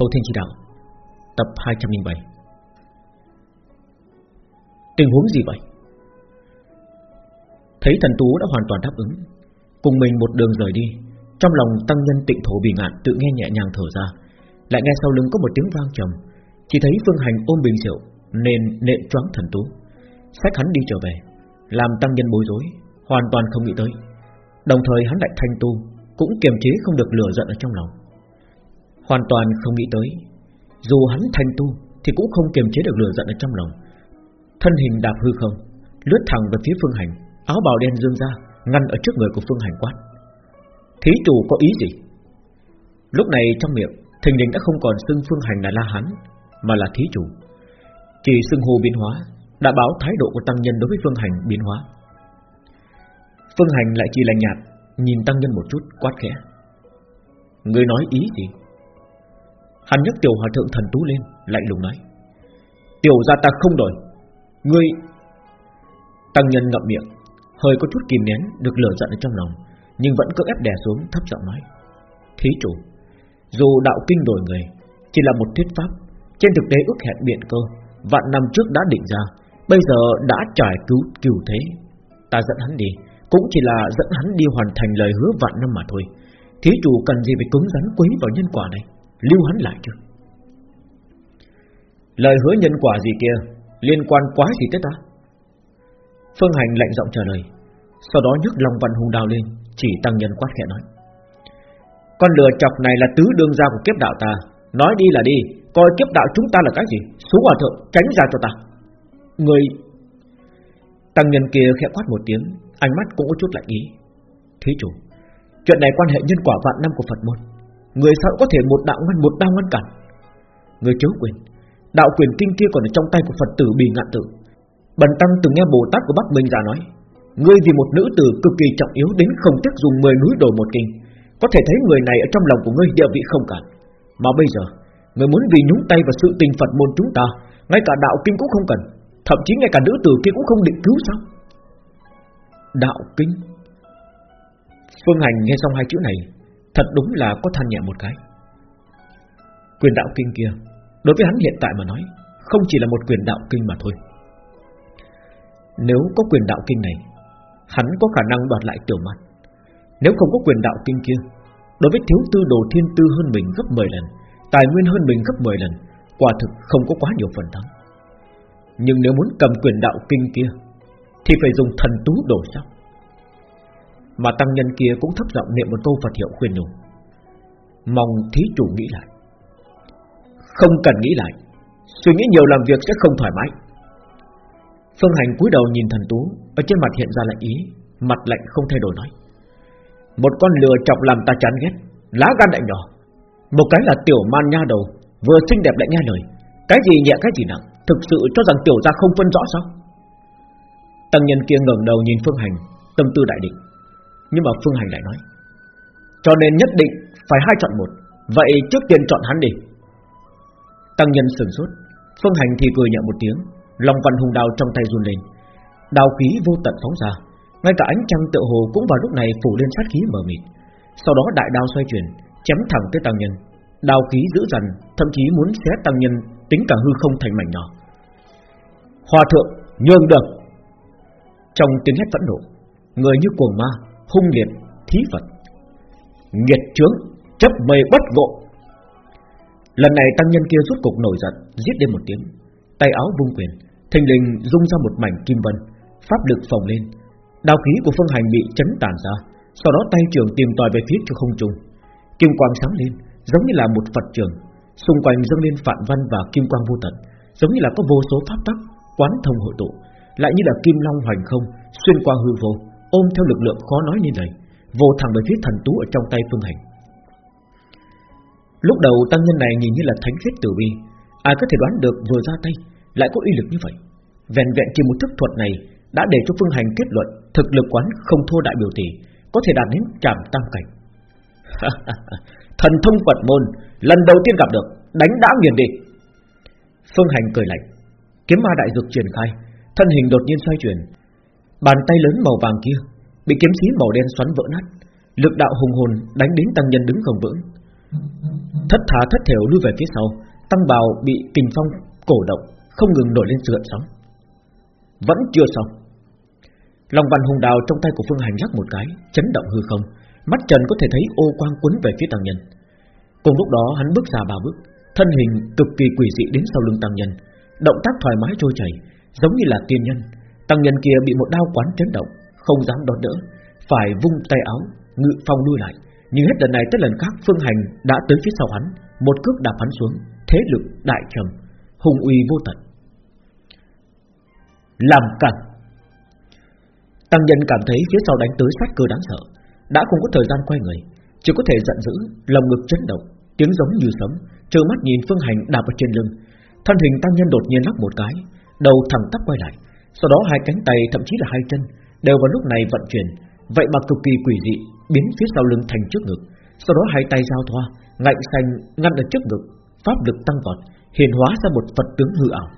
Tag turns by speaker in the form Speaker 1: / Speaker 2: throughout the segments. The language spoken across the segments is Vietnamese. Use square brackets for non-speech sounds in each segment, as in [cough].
Speaker 1: Thâu Thiên Chỉ Đạo, Tập 207 Tình huống gì vậy? Thấy thần tú đã hoàn toàn đáp ứng, Cùng mình một đường rời đi, Trong lòng tăng nhân tịnh thổ bị ngạn Tự nghe nhẹ nhàng thở ra, Lại nghe sau lưng có một tiếng vang trầm, Chỉ thấy Phương Hành ôm bình rượu, Nên nện choáng thần tú. Xách hắn đi trở về, Làm tăng nhân bối rối, Hoàn toàn không nghĩ tới. Đồng thời hắn lại thanh tu, Cũng kiềm chế không được lửa giận ở trong lòng. Hoàn toàn không nghĩ tới. Dù hắn thanh tu Thì cũng không kiềm chế được lửa giận ở trong lòng. Thân hình đạp hư không, Lướt thẳng về phía phương hành, Áo bào đen dương ra, Ngăn ở trước người của phương hành quát. Thí chủ có ý gì? Lúc này trong miệng, Thình lình đã không còn xưng phương hành là la hán, Mà là thí chủ. Chỉ xưng hô biến hóa, Đã báo thái độ của tăng nhân đối với phương hành biến hóa. Phương hành lại chỉ lạnh nhạt, Nhìn tăng nhân một chút, quát khẽ. Người nói ý gì? Hắn nhấc tiểu hòa thượng thần tú lên, Lạnh lùng nói, Tiểu gia ta không đổi Ngươi Tăng nhân ngậm miệng, Hơi có chút kìm nén được lửa giận ở trong lòng, Nhưng vẫn cưỡng ép đè xuống, thấp giọng nói, Thí chủ, Dù đạo kinh đổi người, Chỉ là một thuyết pháp, Trên thực tế ước hẹn biện cơ, Vạn năm trước đã định ra, Bây giờ đã trải cứu cứu thế. Ta dẫn hắn đi, Cũng chỉ là dẫn hắn đi hoàn thành lời hứa vạn năm mà thôi. Thí chủ cần gì phải cứng rắn quấy vào nhân quả này? Lưu hắn lại chứ Lời hứa nhân quả gì kia Liên quan quá gì tới ta? Phương Hành lạnh giọng trả lời, Sau đó nhấc Long Văn Hùng Đào lên, Chỉ tăng nhân quát khẽ nói. Con lừa chọc này là tứ đương gia của kiếp đạo ta, Nói đi là đi, Coi kiếp đạo chúng ta là cái gì Xuống hòa thượng tránh ra cho ta. Người Tăng nhân kia khẽ quát một tiếng, Ánh mắt cũng có chút lạnh ý. Thí chủ, Chuyện này quan hệ nhân quả vạn năm của Phật môn. Người sao có thể một đạo ngăn một đao ngăn cản? Người chớ quyền. Đạo quyền kinh kia còn ở trong tay của Phật tử bì ngạn tử Bần tăng từng nghe Bồ Tát của Bắc Minh già nói, Ngươi vì một nữ tử cực kỳ trọng yếu Đến không tiếc dùng 10 núi đổ một kinh, Có thể thấy người này ở trong lòng của ngươi địa vị không cản Mà bây giờ Ngươi muốn vì nhúng tay vào sự tình Phật môn chúng ta, Ngay cả đạo kinh cũng không cần, Thậm chí ngay cả nữ tử kia cũng không định cứu sao? Đạo kinh. Phương Hành nghe xong hai chữ này Thật đúng là có than nhẹ một cái. Quyền đạo kinh kia, Đối với hắn hiện tại mà nói, Không chỉ là một quyền đạo kinh mà thôi. Nếu có quyền đạo kinh này, Hắn có khả năng đoạt lại tiểu mặt Nếu không có quyền đạo kinh kia, Đối với thiếu tư đồ thiên tư hơn mình gấp 10 lần, Tài nguyên hơn mình gấp 10 lần, Quả thực không có quá nhiều phần thắng. Nhưng nếu muốn cầm quyền đạo kinh kia, Thì phải dùng thần tú đổ sao mà tăng nhân kia cũng thấp giọng niệm một câu Phật hiệu khuyên nhủ. Mong thí chủ nghĩ lại. Không cần nghĩ lại. Suy nghĩ nhiều làm việc sẽ không thoải mái. Phương Hành cúi đầu nhìn thần tú, Ở trên mặt hiện ra lạnh ý, Mặt lạnh không thay đổi nói. Một con lừa chọc làm ta chán ghét, Lá gan đại nhỏ. Một cái là tiểu man nha đầu, Vừa xinh đẹp lại nghe lời. Cái gì nhẹ, cái gì nặng, Thực sự cho rằng tiểu gia không phân rõ sao? Tăng nhân kia ngẩng đầu nhìn Phương Hành, Tâm tư đại định. Nhưng mà Phương Hành lại nói, Cho nên nhất định phải hai chọn một, Vậy trước tiên chọn hắn đi. Tăng nhân sừng sốt, Phương hành thì cười nhẹ một tiếng, Lòng quằn hùng đao trong tay run lên. Đao khí vô tận phóng ra, Ngay cả ánh trăng tựa hồ cũng vào lúc này phủ lên sát khí mờ mịt. Sau đó đại đao xoay chuyển, Chém thẳng tới tăng nhân. Đao khí dữ dằn, Thậm chí muốn xé tăng nhân, Tính cả hư không thành mảnh nhỏ. Hòa thượng, nhường được Trong tiếng hét phẫn nộ, Người như cuồng ma Hung liệt, Thí Phật. Nghiệt trướng Chấp mê bất ngộ. Lần này tăng nhân kia rút cục nổi giận, Giết lên một tiếng. Tay áo vung quyền, Thình lình rung ra một mảnh kim vân, Pháp lực phồng lên. Đao khí của phương hành bị chấn tàn ra, Sau đó tay trường tìm tòi về phía cho không trung. Kim quang sáng lên, Giống như là một Phật trường. Xung quanh dâng lên phạn văn và kim quang vô tận, Giống như là có vô số pháp tắc, Quán thông hội tụ, Lại như là kim long hoành không, Xuyên qua hư vô. Ôm theo lực lượng khó nói nên lời Vô thẳng về phía thần tú ở trong tay phương hành. Lúc đầu tăng nhân này nhìn như là thánh khiết tử vi, Ai có thể đoán được vừa ra tay Lại có uy lực như vậy? Vẹn vẹn chỉ một thức thuật này Đã để cho phương hành kết luận Thực lực quán không thua đại biểu tỷ Có thể đạt đến trảm tam cảnh. [laughs] Thần thông Phật môn Lần đầu tiên gặp được Đánh đã nghiền đi. Phương hành cười lạnh Kiếm ma đại dược triển khai Thân hình đột nhiên xoay chuyển Bàn tay lớn màu vàng kia Bị kiếm khí màu đen xoắn vỡ nát. Lực đạo hùng hồn đánh đến tăng nhân đứng không vững Thất thả thất thểu lui về phía sau, Tăng bào bị kình phong cổ động, Không ngừng nổi lên sự sóng. Vẫn chưa xong. Lòng văn hùng đào trong tay của Phương Hành lắc một cái, Chấn động hư không. Mắt trần có thể thấy ô quang quấn về phía tăng nhân. Cùng lúc đó, hắn bước ra ba bước, Thân hình cực kỳ quỷ dị đến sau lưng tăng nhân. Động tác thoải mái trôi chảy, Giống như là tiên nhân. Tăng nhân kia bị một đao quán chấn động, Không dám đón đỡ, Phải vung tay áo, Ngự phong lui lại. Nhưng hết lần này tới lần khác, Phương Hành đã tới phía sau hắn, Một cước đạp hắn xuống, Thế lực đại trầm Hùng uy vô tận. Làm cản. Tăng nhân cảm thấy phía sau đánh tới sát cơ đáng sợ, Đã không có thời gian quay người, Chỉ có thể giận dữ, Lòng ngực chấn động, Tiếng giống như sấm, Trơ mắt nhìn Phương Hành đạp ở trên lưng. Thân hình tăng nhân đột nhiên lắc một cái, Đầu thẳng tắp quay lại sau đó hai cánh tay, thậm chí là hai chân, Đều vào lúc này vận chuyển. Vậy mà cực kỳ quỷ dị, Biến phía sau lưng thành trước ngực. Sau đó hai tay giao thoa, Ngạnh xanh ngăn ở trước ngực. Pháp lực tăng vọt Hiền hóa ra một Phật tướng hư ảo.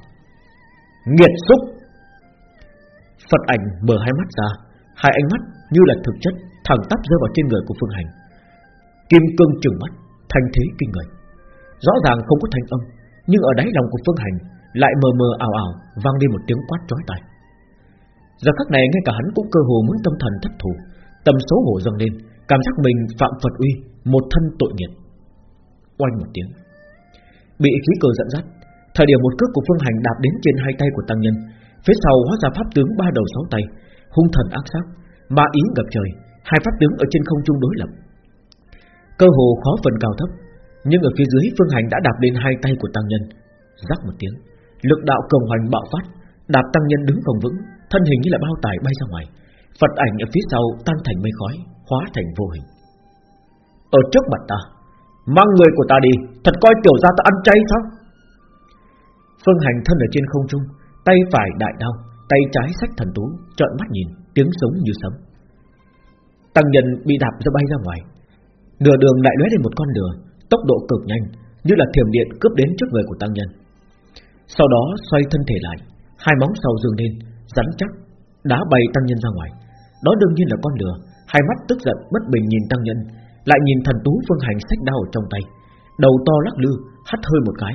Speaker 1: Nghiệt xúc! Phật ảnh mở hai mắt ra. Hai ánh mắt như là thực chất, Thẳng tắp rơi vào trên người của Phương Hành. Kim cương trừng mắt, Thanh thế kinh người. Rõ ràng không có thanh âm, Nhưng ở đáy lòng của Phương Hành Lại mờ mờ ảo ảo, vang lên một tiếng quát chói tai. Giờ khắc này ngay cả hắn cũng cơ hồ muốn tâm thần thất thủ Tâm xấu hổ dâng lên, Cảm giác mình phạm Phật uy, Một thân tội nghiệp. Oanh một tiếng. Bị khí cờ dẫn dắt, Thời điểm một cước của Phương Hành đạp đến trên hai tay của tăng nhân, Phía sau hóa ra pháp tướng ba đầu sáu tay, Hung thần ác sát, Ma ý ngập trời, Hai pháp tướng ở trên không trung đối lập. Cơ hồ khó phần cao thấp, Nhưng ở phía dưới Phương Hành đã đạp lên hai tay của tăng nhân. Rắc một tiếng, Lực đạo cường hoành bạo phát, Đạp tăng nhân đứng không vững Thân hình như là bao tải bay ra ngoài. Phật ảnh ở phía sau tan thành mây khói Hóa thành vô hình. Ở trước mặt ta Mang người của ta đi Thật coi tiểu gia ta ăn chay sao? Phương Hành thân ở trên không trung Tay phải đại đao Tay trái sách thần tú Trợn mắt nhìn Tiếng sống như sấm. Tăng nhân bị đạp ra bay ra ngoài. Nửa đường lại lóe lên một con đường, Tốc độ cực nhanh Như là thiểm điện cướp đến trước người của tăng nhân. Sau đó xoay thân thể lại Hai móng sau dương lên Rắn chắc Đá bay tăng nhân ra ngoài. Đó đương nhiên là con lừa, Hai mắt tức giận bất bình nhìn tăng nhân Lại nhìn thần tú phương hành sách đao ở trong tay. Đầu to lắc lư Hắt hơi một cái.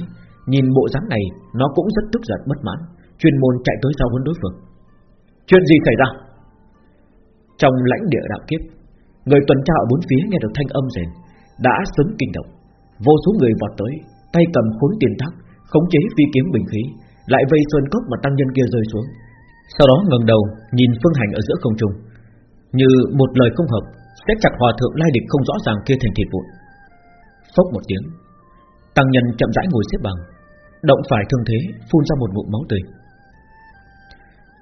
Speaker 1: Nhìn bộ dáng này Nó cũng rất tức giận bất mãn. Chuyên môn chạy tới giao huấn đối phương. Chuyện gì xảy ra? Trong lãnh địa đạo kiếp Người tuần tra ở bốn phía nghe được thanh âm rền Đã sớm kinh động. Vô số người vọt tới Tay cầm khốn tiền thắt, Khống chế phi kiếm bình khí Lại vây sơn cốc mà tăng nhân kia rơi xuống. Sau đó ngẩng đầu, nhìn phương hành ở giữa không trung. Như một lời không hợp Sẽ chặt hòa thượng lai địch không rõ ràng kia thành thịt vụn. Phốc một tiếng, Tăng nhân chậm rãi ngồi xếp bằng, Động phải thương thế, Phun ra một ngụm máu tươi.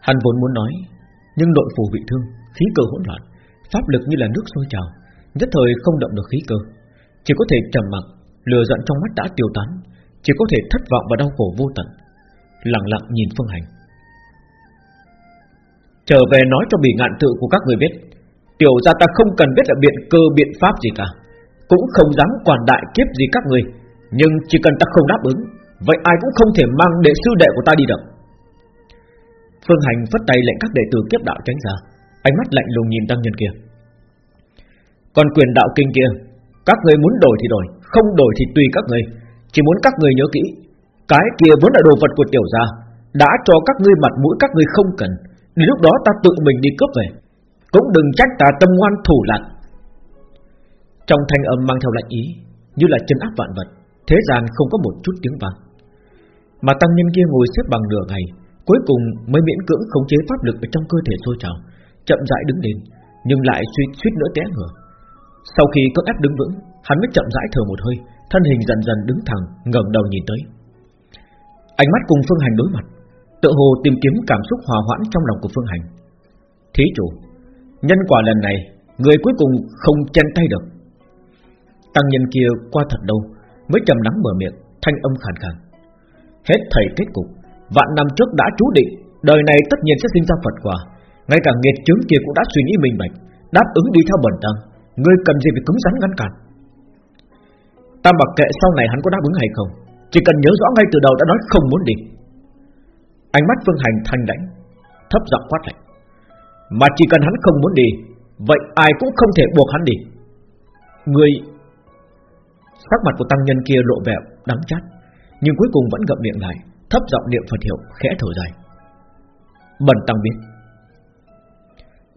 Speaker 1: Hắn vốn muốn nói, Nhưng nội phủ bị thương, Khí cơ hỗn loạn, Pháp lực như là nước sôi trào, Nhất thời không động được khí cơ. Chỉ có thể trầm mặc, Lừa giận trong mắt đã tiêu tán, Chỉ có thể thất vọng và đau khổ vô tận. Lặng lặng nhìn phương hành. Trở về nói cho bỉ ngạn tự của các người biết. Tiểu ra ta không cần biết là biện cơ, biện pháp gì cả. Cũng không dám quản đại kiếp gì các người. Nhưng chỉ cần ta không đáp ứng, Vậy ai cũng không thể mang đệ sư đệ của ta đi được. Phương Hành phất tay lệnh các đệ tử kiếp đạo tránh ra. Ánh mắt lạnh lùng nhìn tăng nhân kia. Còn quyền đạo kinh kia, Các người muốn đổi thì đổi, Không đổi thì tùy các người. Chỉ muốn các người nhớ kỹ, Cái kia vốn là đồ vật của tiểu gia, Đã cho các ngươi mặt mũi các ngươi không cần. Đến lúc đó ta tự mình đi cướp về. Cũng đừng trách ta tâm ngoan thủ lạn Trong thanh âm mang theo lạnh ý, Như là chân áp vạn vật, Thế gian không có một chút tiếng vang. Mà tăng nhân kia ngồi xếp bằng nửa ngày, Cuối cùng mới miễn cưỡng khống chế pháp lực ở trong cơ thể sôi trào, Chậm rãi đứng lên, Nhưng lại suýt suýt nữa té ngửa. Sau khi có ép đứng vững, Hắn mới chậm rãi thở một hơi, Thân hình dần dần đứng thẳng, ngẩng đầu nhìn tới. Ánh mắt cùng Phương Hành đối mặt Tự hồ tìm kiếm cảm xúc hòa hoãn trong lòng của Phương Hành. Thí chủ, Nhân quả lần này, Người cuối cùng không chen tay được. Tăng nhân kia qua thật đâu Mới trầm nắng mở miệng, Thanh âm khàn khàn. Hết thầy kết cục, Vạn năm trước đã chú định, Đời này tất nhiên sẽ sinh ra Phật quả. Ngay cả nghiệt chướng kia cũng đã suy nghĩ minh bạch, Đáp ứng đi theo bẩn tăng. Ngươi cần gì phải cứng rắn ngăn cản? Ta mặc kệ sau này hắn có đáp ứng hay không? Chỉ cần nhớ rõ ngay từ đầu đã nói không muốn đi. Ánh mắt Phương Hành thanh lãnh, Thấp giọng quát lạnh. Mà chỉ cần hắn không muốn đi, Vậy ai cũng không thể buộc hắn đi. Người, Sắc mặt của tăng nhân kia lộ vẻ đắng chát, Nhưng cuối cùng vẫn ngậm miệng lại, Thấp giọng niệm Phật hiệu, khẽ thở dài. Bần tăng biết.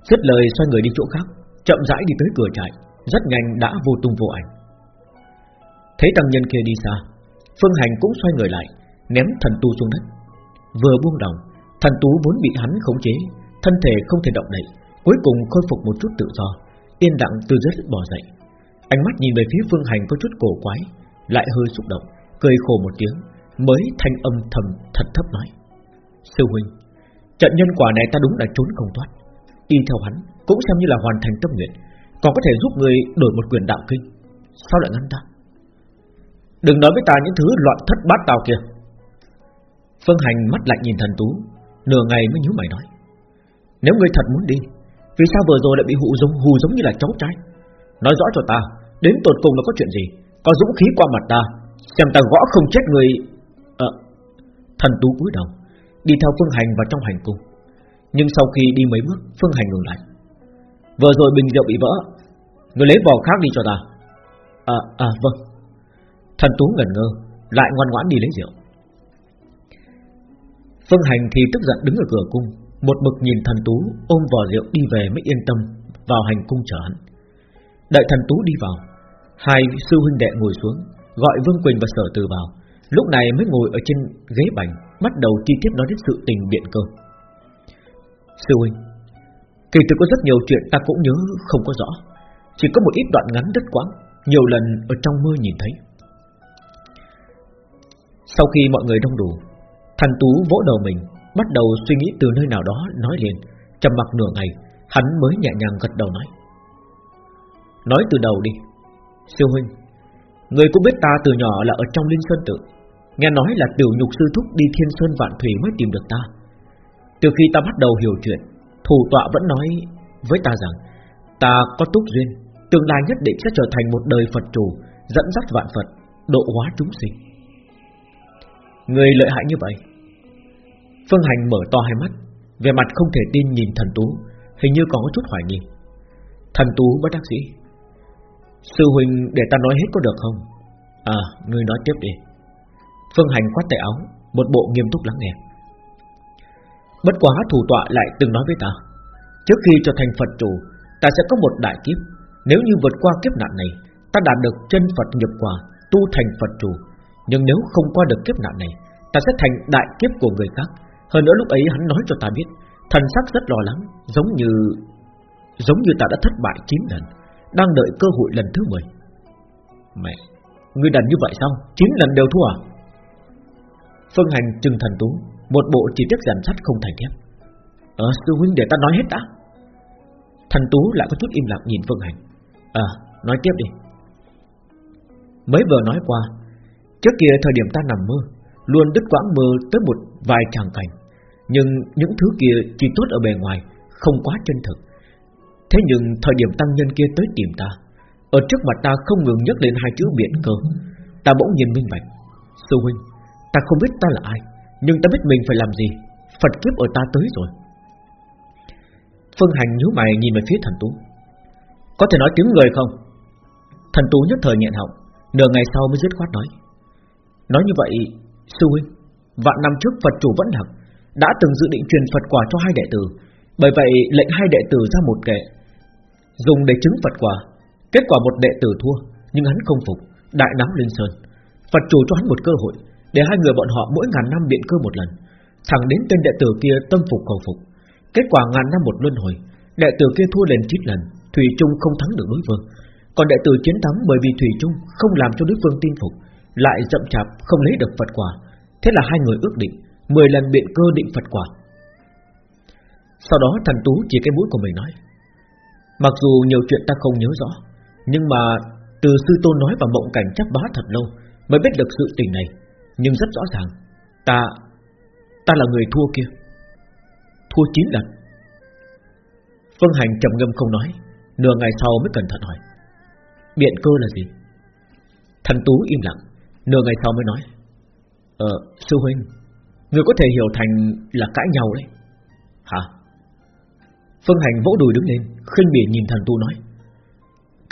Speaker 1: Dứt lời xoay người đi chỗ khác, Chậm rãi đi tới cửa trại, Rất nhanh đã vô tung vô ảnh. Thấy tăng nhân kia đi xa, Phương Hành cũng xoay người lại, Ném thần tu xuống đất. Vừa buông đồng, Thần tú vốn bị hắn khống chế Thân thể không thể động đậy Cuối cùng khôi phục một chút tự do Yên lặng từ dưới đất dậy. Ánh mắt nhìn về phía Phương Hành có chút cổ quái Lại hơi xúc động Cười khổ một tiếng Mới thanh âm thầm thật thấp nói. Sư huynh Trận nhân quả này ta đúng là trốn không thoát Y theo hắn cũng xem như là hoàn thành tâm nguyện Còn có thể giúp người đổi một quyền đạo kinh. Sao lại ngăn ta? Đừng nói với ta những thứ loạn thất bát tao kia. Phương Hành mắt lạnh nhìn thần tú Nửa ngày mới nhíu mày nói Nếu ngươi thật muốn đi Vì sao vừa rồi lại bị hù giống hù giống như là cháu trai? Nói rõ cho ta Đến tột cùng là có chuyện gì? Có dũng khí qua mặt ta Xem ta gõ không chết người. À, Thần tú cúi đầu Đi theo Phương Hành vào trong hành cung. Nhưng sau khi đi mấy bước Phương Hành ngừng lại. Vừa rồi bình rượu bị vỡ Người lấy vỏ khác đi cho ta. À à vâng. Thần tú ngẩn ngơ Lại ngoan ngoãn đi lấy rượu. Phương Hành thì tức giận đứng ở cửa cung, Một mực nhìn thần tú, ôm vò rượu đi về mới yên tâm, Vào hành cung chờ hắn. Đợi thần tú đi vào, Hai sư huynh đệ ngồi xuống, Gọi Vương Quỳnh và Sở Từ vào, Lúc này mới ngồi ở trên ghế bành, Bắt đầu chi tiết nói đến sự tình biện cơ. Sư huynh, Kỳ thực có rất nhiều chuyện ta cũng nhớ không có rõ, Chỉ có một ít đoạn ngắn rất quãng, Nhiều lần ở trong mơ nhìn thấy. Sau khi mọi người đông đủ Thần Tú vỗ đầu mình, Bắt đầu suy nghĩ từ nơi nào đó, nói liền. Trầm mặc nửa ngày, Hắn mới nhẹ nhàng gật đầu nói. Nói từ đầu đi. Siêu huynh, Người cũng biết ta từ nhỏ là ở trong Linh Sơn Tự. Nghe nói là tiểu nhục sư thúc đi thiên sơn vạn thủy mới tìm được ta. Từ khi ta bắt đầu hiểu chuyện, Thủ tọa vẫn nói với ta rằng, Ta có túc duyên, Tương lai nhất định sẽ trở thành một đời Phật chủ, Dẫn dắt vạn Phật, Độ hóa chúng sinh. Người lợi hại như vậy Phương Hành mở to hai mắt Về mặt không thể tin nhìn thần tú, Hình như còn có chút hoài nghi. Thần tú bất đắc dĩ. Sư huynh, để ta nói hết có được không? À ngươi nói tiếp đi. Phương Hành quát tay áo, Một bộ nghiêm túc lắng nghe. Bất quá thủ tọa lại từng nói với ta, Trước khi trở thành Phật chủ, Ta sẽ có một đại kiếp. Nếu như vượt qua kiếp nạn này, Ta đạt được chân Phật nhập quả, Tu thành Phật chủ. Nhưng nếu không qua được kiếp nạn này, Ta sẽ thành đại kiếp của người khác. Hơn nữa lúc ấy hắn nói cho ta biết, Thần sắc rất lo lắng, Giống như Giống như ta đã thất bại 9 lần, Đang đợi cơ hội lần thứ 10 Mẹ, Ngươi đần như vậy sao? 9 lần đều thua à? Phương Hành trừng thần tú, Một bộ chỉ tiết giản sắt không thành thép. Ờ sư huynh để ta nói hết đã. Thần tú lại có chút im lặng nhìn Phương Hành. À nói tiếp đi. Mới vừa nói qua, Trước kia thời điểm ta nằm mơ, Luôn đứt quãng mơ tới một vài tràng cảnh. Nhưng những thứ kia chỉ tốt ở bề ngoài, Không quá chân thực. Thế nhưng thời điểm tăng nhân kia tới tìm ta, Ở trước mặt ta không ngừng nhắc lên hai chữ biển cơ. Ta bỗng nhìn minh bạch, Sư huynh, Ta không biết ta là ai, Nhưng ta biết mình phải làm gì, Phật kiếp ở ta tới rồi. Phương Hành nhíu mày nhìn về phía thần tú. Có thể nói tiếng người không? Thần tú nhất thời nhẹn họng, Nửa ngày sau mới dứt khoát nói. Nói như vậy, Sư huynh, Vạn năm trước Phật chủ vẫn hằng đã từng dự định truyền Phật quả cho hai đệ tử. Bởi vậy, lệnh hai đệ tử ra một kệ, Dùng để chứng Phật quả. Kết quả một đệ tử thua, Nhưng hắn không phục, Đại náo lên Sơn. Phật chủ cho hắn một cơ hội, Để hai người bọn họ mỗi ngàn năm biện cơ một lần. Thẳng đến tên đệ tử kia tâm phục cầu phục, Kết quả ngàn năm một luân hồi, Đệ tử kia thua lên chín lần, Thủy Chung không thắng được đối phương. Còn đệ tử chiến thắng bởi vì Thủy Chung Không làm cho đối phương tin phục, Lại chậm chạp không lấy được Phật quả. Thế là hai người ước định 10 lần biện cơ định Phật quả Sau đó thần tú chỉ cái mũi của mình nói, Mặc dù nhiều chuyện ta không nhớ rõ, Nhưng mà từ sư tôn nói và mộng cảnh chấp bá thật lâu Mới biết được sự tình này, Nhưng rất rõ ràng, Ta Ta là người thua kia, Thua 9 lần. Phương Hành trầm ngâm không nói, Nửa ngày sau mới cẩn thận hỏi, Biện cơ là gì? Thần Tú im lặng, Nửa ngày sau mới nói Ờ sư huynh Người có thể hiểu thành là cãi nhau đấy. Hả? Phương Hành vỗ đùi đứng lên, khinh bỉ nhìn thần tu nói,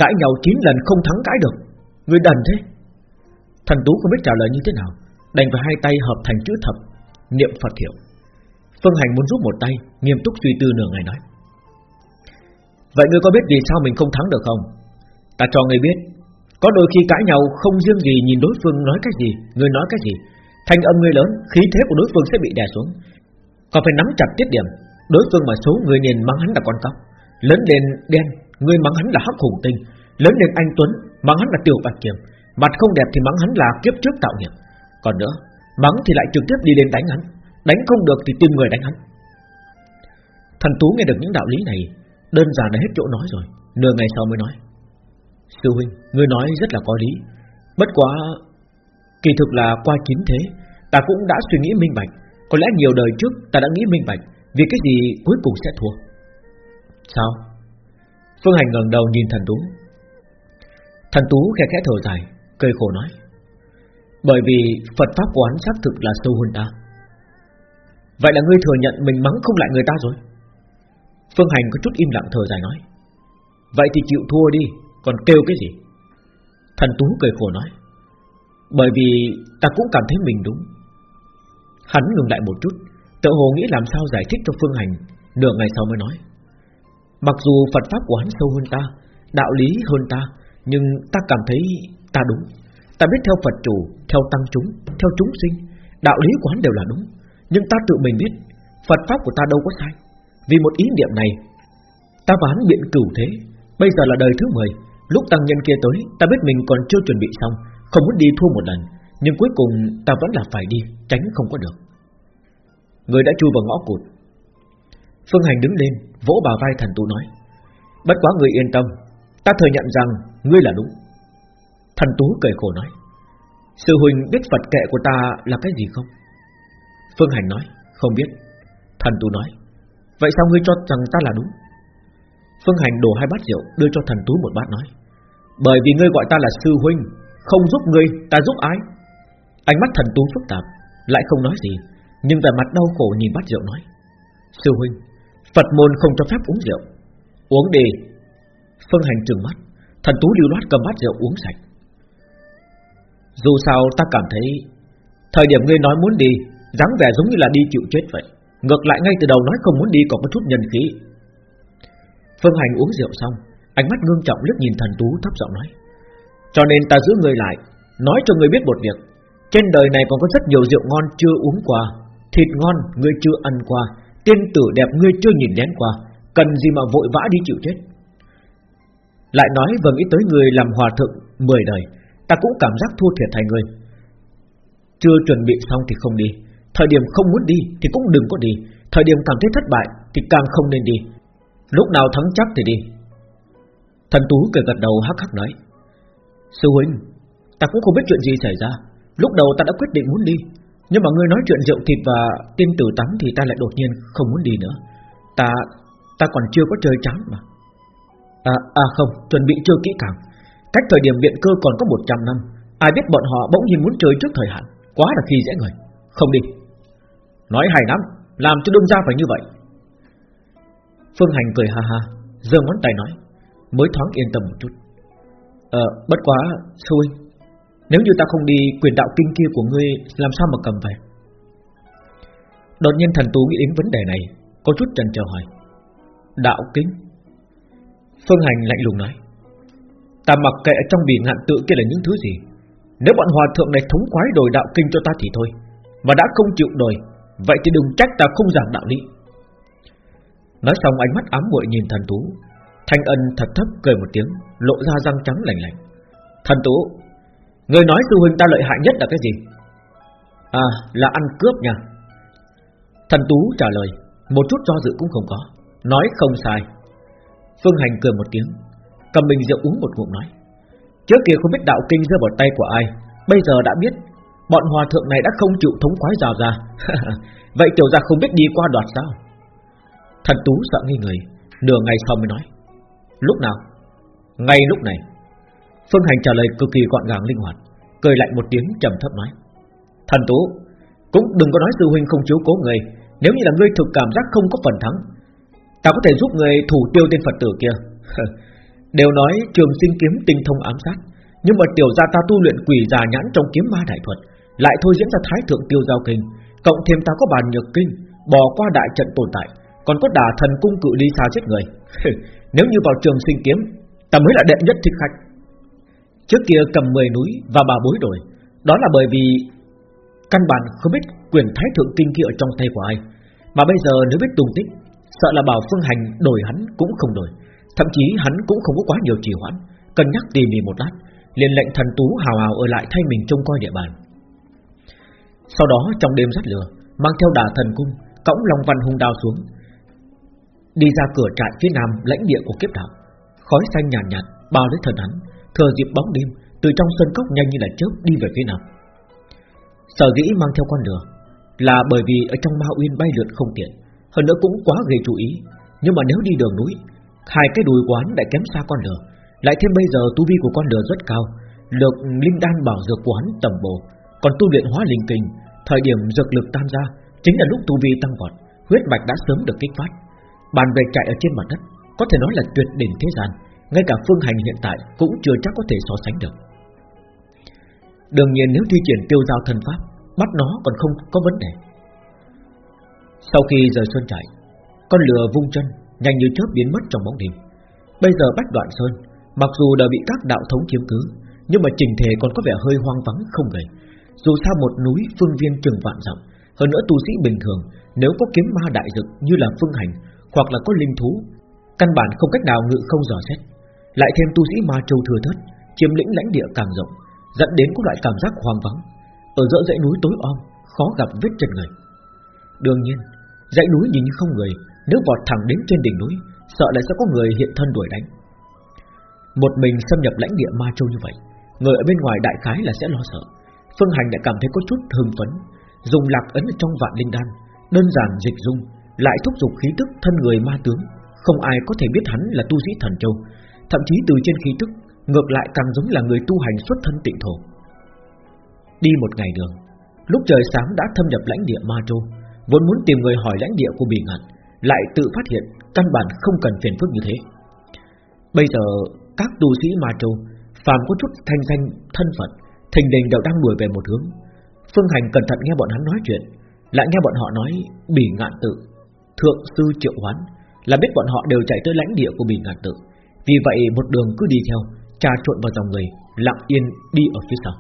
Speaker 1: Cãi nhau 9 lần không thắng cãi được. Người đần thế? Thần Tú không biết trả lời như thế nào, Đành phải hai tay hợp thành chữ thập, Niệm Phật hiệu. Phương Hành muốn giúp một tay, Nghiêm túc suy tư nửa ngày nói, Vậy ngươi có biết vì sao mình không thắng được không? Ta cho ngươi biết, Có đôi khi cãi nhau không riêng gì nhìn đối phương nói cái gì, Ngươi nói cái gì Thanh âm người lớn Khí thế của đối phương sẽ bị đè xuống. Còn phải nắm chặt tiết điểm Đối phương mà số người nhìn mắng hắn là con cóc. Lớn lên đen người mắng hắn là hắc hùng tinh. Lớn lên anh Tuấn Mắng hắn là tiểu bạch kiềm, Mặt không đẹp thì mắng hắn là kiếp trước tạo nghiệp. Còn nữa Mắng thì lại trực tiếp đi lên đánh hắn. Đánh không được thì tìm người đánh hắn. Thần Tú nghe được những đạo lý này Đơn giản là hết chỗ nói rồi. Nửa ngày sau mới nói. Sư huynh, ngươi nói rất là có lý. Bất quá Kỳ thực là qua chín thế, Ta cũng đã suy nghĩ minh bạch. Có lẽ nhiều đời trước ta đã nghĩ minh bạch Vì cái gì cuối cùng sẽ thua. Sao? Phương Hành ngẩng đầu nhìn thần Tú. Thần Tú khẽ khẽ thở dài, Cười khổ nói. Bởi vì Phật Pháp của hắn xác thực là sâu hơn ta. Vậy là ngươi thừa nhận mình mắng không lại người ta rồi? Phương Hành có chút im lặng thở dài nói. Vậy thì chịu thua đi, Còn kêu cái gì? Thần Tú cười khổ nói. Bởi vì ta cũng cảm thấy mình đúng. Hắn ngừng lại một chút Tự hồ nghĩ làm sao giải thích cho Phương Hành Nửa ngày sau mới nói. Mặc dù Phật Pháp của hắn sâu hơn ta Đạo lý hơn ta Nhưng ta cảm thấy ta đúng. Ta biết theo Phật chủ, theo tăng chúng Theo chúng sinh Đạo lý của hắn đều là đúng. Nhưng ta tự mình biết Phật Pháp của ta đâu có sai. Vì một ý niệm này Ta và hắn biện cửu thế. Bây giờ là đời thứ 10 Lúc tăng nhân kia tới Ta biết mình còn chưa chuẩn bị xong. Không muốn đi thua một lần, Nhưng cuối cùng ta vẫn là phải đi, Tránh không có được. Người đã chui vào ngõ cụt. Phương Hành đứng lên, Vỗ bà vai thần tu nói, Bất quá người yên tâm, Ta thừa nhận rằng ngươi là đúng. Thần tú cười khổ nói, Sư huynh biết Phật kệ của ta là cái gì không? Phương Hành nói, Không biết. Thần tú nói, Vậy sao ngươi cho rằng ta là đúng? Phương Hành đổ hai bát rượu, Đưa cho thần tú một bát nói, Bởi vì ngươi gọi ta là sư huynh không giúp ngươi ta giúp ai. Ánh mắt thần tú phức tạp, Lại không nói gì, Nhưng vẻ mặt đau khổ nhìn bát rượu nói, Sư huynh, Phật môn không cho phép uống rượu. Uống đi. Phương Hành trừng mắt, Thần tú lưu loát cầm bát rượu uống sạch. Dù sao ta cảm thấy, Thời điểm ngươi nói muốn đi, dáng vẻ giống như là đi chịu chết vậy, Ngược lại ngay từ đầu nói không muốn đi còn có chút nhân khí. Phương Hành uống rượu xong, Ánh mắt ngương trọng liếc nhìn thần tú thấp giọng nói cho nên ta giữ người lại, Nói cho người biết một việc. Trên đời này còn có rất nhiều rượu ngon chưa uống qua, Thịt ngon ngươi chưa ăn qua, Tiên tử đẹp ngươi chưa nhìn đến qua, Cần gì mà vội vã đi chịu chết? Lại nói vừa nghĩ tới người làm hòa thượng Mười đời, Ta cũng cảm giác thua thiệt thay người. Chưa chuẩn bị xong thì không đi, Thời điểm không muốn đi thì cũng đừng có đi, Thời điểm cảm thấy thất bại thì càng không nên đi. Lúc nào thắng chắc thì đi. Thần Tú cười gật đầu hắc hắc nói Sư huynh Ta cũng không biết chuyện gì xảy ra. Lúc đầu ta đã quyết định muốn đi Nhưng mà ngươi nói chuyện rượu thịt và tiên tử tắm Thì ta lại đột nhiên không muốn đi nữa. Ta ta còn chưa có chơi chán mà. À, à không, chuẩn bị chưa kỹ càng. Cách thời điểm viện cơ còn có 100 năm Ai biết bọn họ bỗng nhiên muốn chơi trước thời hạn Quá là khi dễ người. Không đi. Nói hay lắm Làm cho đương gia phải như vậy. Phương Hành cười ha ha giơ ngón tay nói Mới thoáng yên tâm một chút. Ờ bất quá, sư huynh, Nếu như ta không đi quyền đạo kinh kia của ngươi, Làm sao mà cầm về? Đột nhiên thần tú nghĩ đến vấn đề này, Có chút chần chờ hỏi. Đạo kinh? Phương Hành lạnh lùng nói. Ta mặc kệ trong bì ngạn tự kia là những thứ gì, Nếu bọn hòa thượng này thống quái đổi đạo kinh cho ta thì thôi, Mà đã không chịu đổi Vậy thì đừng trách ta không giảng đạo lý. Nói xong ánh mắt ám muội nhìn thần tú Thanh ân thật thấp cười một tiếng, Lộ ra răng trắng lành lành. Thần tú, Người nói sư huynh ta lợi hại nhất là cái gì? À là ăn cướp nha. Thần tú trả lời, Một chút do dự cũng không có, Nói không sai. Phương Hành cười một tiếng, Cầm bình rượu uống một ngụm nói. Trước kia không biết đạo kinh rơi vào tay của ai, Bây giờ đã biết, Bọn hòa thượng này đã không chịu thống khoái rào ra. [laughs] Vậy tiểu ra không biết đi qua đoạt sao? Thần Tú sợ nghi người, Nửa ngày sau mới nói. Lúc nào? Ngay lúc này. Phương Hành trả lời cực kỳ gọn gàng linh hoạt, Cười lạnh một tiếng trầm thấp nói. Thần Tú, Cũng đừng có nói sư huynh không chiếu cố người. Nếu như là ngươi thực cảm giác không có phần thắng, Ta có thể giúp người thủ tiêu tên Phật tử kia. [laughs] Đều nói trường sinh kiếm tinh thông ám sát, Nhưng mà tiểu gia ta tu luyện quỷ già nhãn trong kiếm ma đại thuật, Lại thôi diễn ra thái thượng tiêu giao kinh, Cộng thêm ta có bàn nhược kinh, Bỏ qua đại trận tồn tại. Còn có đả thần cung cự ly xa giết người. [laughs] Nếu như vào trường sinh kiếm Ta mới là đệ nhất thích khách. Trước kia cầm 10 núi và bà bối đổi. Đó là bởi vì Căn bản không biết quyền thái thượng kinh kia ở trong tay của ai. Mà bây giờ nếu biết tung tích, Sợ là bảo phương hành đổi hắn cũng không đổi. Thậm chí hắn cũng không có quá nhiều trì hoãn, Cân nhắc tìm mì một lát, liền lệnh thần tú hào hào ở lại thay mình trông coi địa bàn. Sau đó trong đêm rất lửa, Mang theo đà thần cung, Cõng Long Văn hung đao xuống Đi ra cửa trại phía nam lãnh địa của kiếp đạo. Khói xanh nhàn nhạt, nhạt bao lấy thần hắn Thừa dịp bóng đêm Từ trong sân cốc nhanh như là chớp đi về phía nam. Sở dĩ mang theo con đường Là bởi vì ở trong ma uyên bay lượn không tiện Hơn nữa cũng quá gây chú ý. Nhưng mà nếu đi đường núi Hai cái đùi quán đã kém xa con lửa Lại thêm bây giờ tu vi của con lửa rất cao Lực linh đan bảo dược quán tầm bổ. Còn tu luyện hóa linh kinh Thời điểm dược lực tan ra Chính là lúc tu vi tăng vọt Huyết mạch đã sớm được kích phát. Bàn về chạy ở trên mặt đất, Có thể nói là tuyệt đỉnh thế gian, Ngay cả phương hành hiện tại Cũng chưa chắc có thể so sánh được. Đương nhiên nếu thi triển tiêu giao thần pháp Bắt nó còn không có vấn đề. Sau khi rời sơn trại, Con lừa vung chân, Nhanh như chớp biến mất trong bóng đêm. Bây giờ bách đoạn sơn, Mặc dù đã bị các đạo thống chiếm cứ, Nhưng mà trình thể còn có vẻ hơi hoang vắng, không người Dù sao một núi phương viên trường vạn rộng Hơn nữa tu sĩ bình thường, Nếu có kiếm ma đại dực như là phương hành hoặc là có linh thú Căn bản không cách nào ngự không dò xét Lại thêm tu sĩ ma châu thừa thớt, Chiếm lĩnh lãnh địa càng rộng dẫn đến có loại cảm giác hoang vắng. Ở giữa dãy núi tối om, khó gặp vết chân người. Đương nhiên, dãy núi nhìn như không người, nếu vọt thẳng đến trên đỉnh núi, sợ lại sẽ có người hiện thân đuổi đánh. Một mình xâm nhập lãnh địa Ma Châu như vậy, người ở bên ngoài đại khái là sẽ lo sợ. Phương Hành đã cảm thấy có chút hưng phấn, dùng lạc ấn trong vạn linh đan, đơn giản dịch dung, lại thúc giục khí tức thân người ma tướng, không ai có thể biết hắn là tu sĩ thần châu, thậm chí từ trên khí tức Ngược lại càng giống là người tu hành xuất thân tịnh thổ. Đi một ngày đường Lúc trời sáng đã thâm nhập lãnh địa Ma Châu Vốn muốn tìm người hỏi lãnh địa của bỉ Ngạn Lại tự phát hiện Căn bản không cần phiền phức như thế. Bây giờ các tu sĩ Ma Châu Phàm có chút thanh danh thân phận Thình đình đều đang đuổi về một hướng. Phương Hành cẩn thận nghe bọn hắn nói chuyện Lại nghe bọn họ nói bỉ Ngạn tự Thượng sư triệu hoán Là biết bọn họ đều chạy tới lãnh địa của Bì Ngạn tự Vì vậy một đường cứ đi theo trà trộn vào dòng người, lặng yên đi ở phía sau.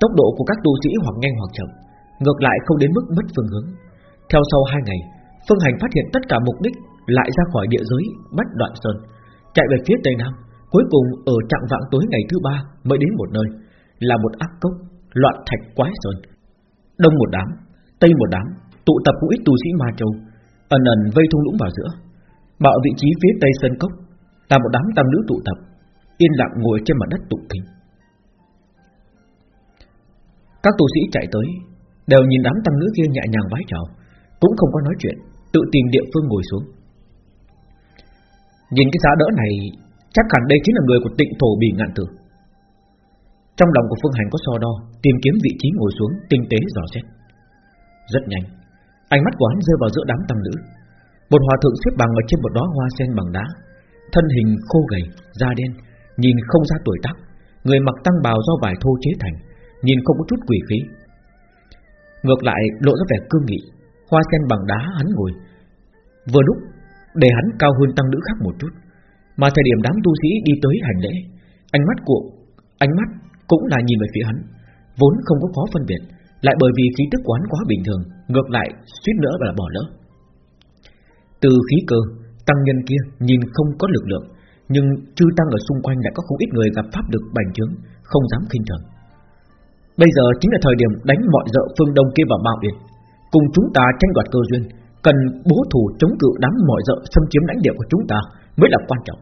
Speaker 1: Tốc độ của các tu sĩ hoặc nhanh hoặc chậm, ngược lại không đến mức mất phương hướng. Theo sau hai ngày, Phương Hành phát hiện tất cả mục đích lại ra khỏi địa giới bắt đoạn sơn, chạy về phía tây nam. Cuối cùng ở trạng vạng tối ngày thứ ba mới đến một nơi, là một ác cốc, loạn thạch quái sơn. Đông một đám, tây một đám, tụ tập không ít tu sĩ ma châu, ẩn ẩn vây thung lũng vào giữa. bạo vị trí phía tây sơn cốc là một đám tăng nữ tụ tập Yên lặng ngồi trên mặt đất tụ kinh. Các tu sĩ chạy tới Đều nhìn đám tăng nữ kia nhẹ nhàng vái chào Cũng không có nói chuyện Tự tìm địa phương ngồi xuống. Nhìn cái giá đỡ này Chắc hẳn đây chính là người của tịnh thổ bì ngạn tử. Trong lòng của Phương Hành có so đo Tìm kiếm vị trí ngồi xuống Tinh tế dò xét. Rất nhanh Ánh mắt của hắn rơi vào giữa đám tăng nữ Một hòa thượng xếp bằng ở trên một đóa hoa sen bằng đá Thân hình khô gầy, da đen Nhìn không ra tuổi tác. Người mặc tăng bào do vải thô chế thành Nhìn không có chút quỷ khí. Ngược lại lộ ra vẻ cương nghị. Hoa sen bằng đá hắn ngồi. Vừa lúc để hắn cao hơn tăng nữ khác một chút. Mà thời điểm đám tu sĩ đi tới hành lễ Ánh mắt của Ánh mắt cũng là nhìn về phía hắn Vốn không có khó phân biệt. Lại bởi vì khí tức quán quá bình thường, Ngược lại suýt nữa là bỏ lỡ. Từ khí cơ, Tăng nhân kia nhìn không có lực lượng, Nhưng chư tăng ở xung quanh đã có không ít người gặp pháp được bành trướng, Không dám khinh thường. Bây giờ chính là thời điểm đánh mọi dợ phương đông kia vào bao điện. Cùng chúng ta tranh đoạt cơ duyên, Cần bố thủ chống cự đám mọi dợ xâm chiếm lãnh địa của chúng ta Mới là quan trọng.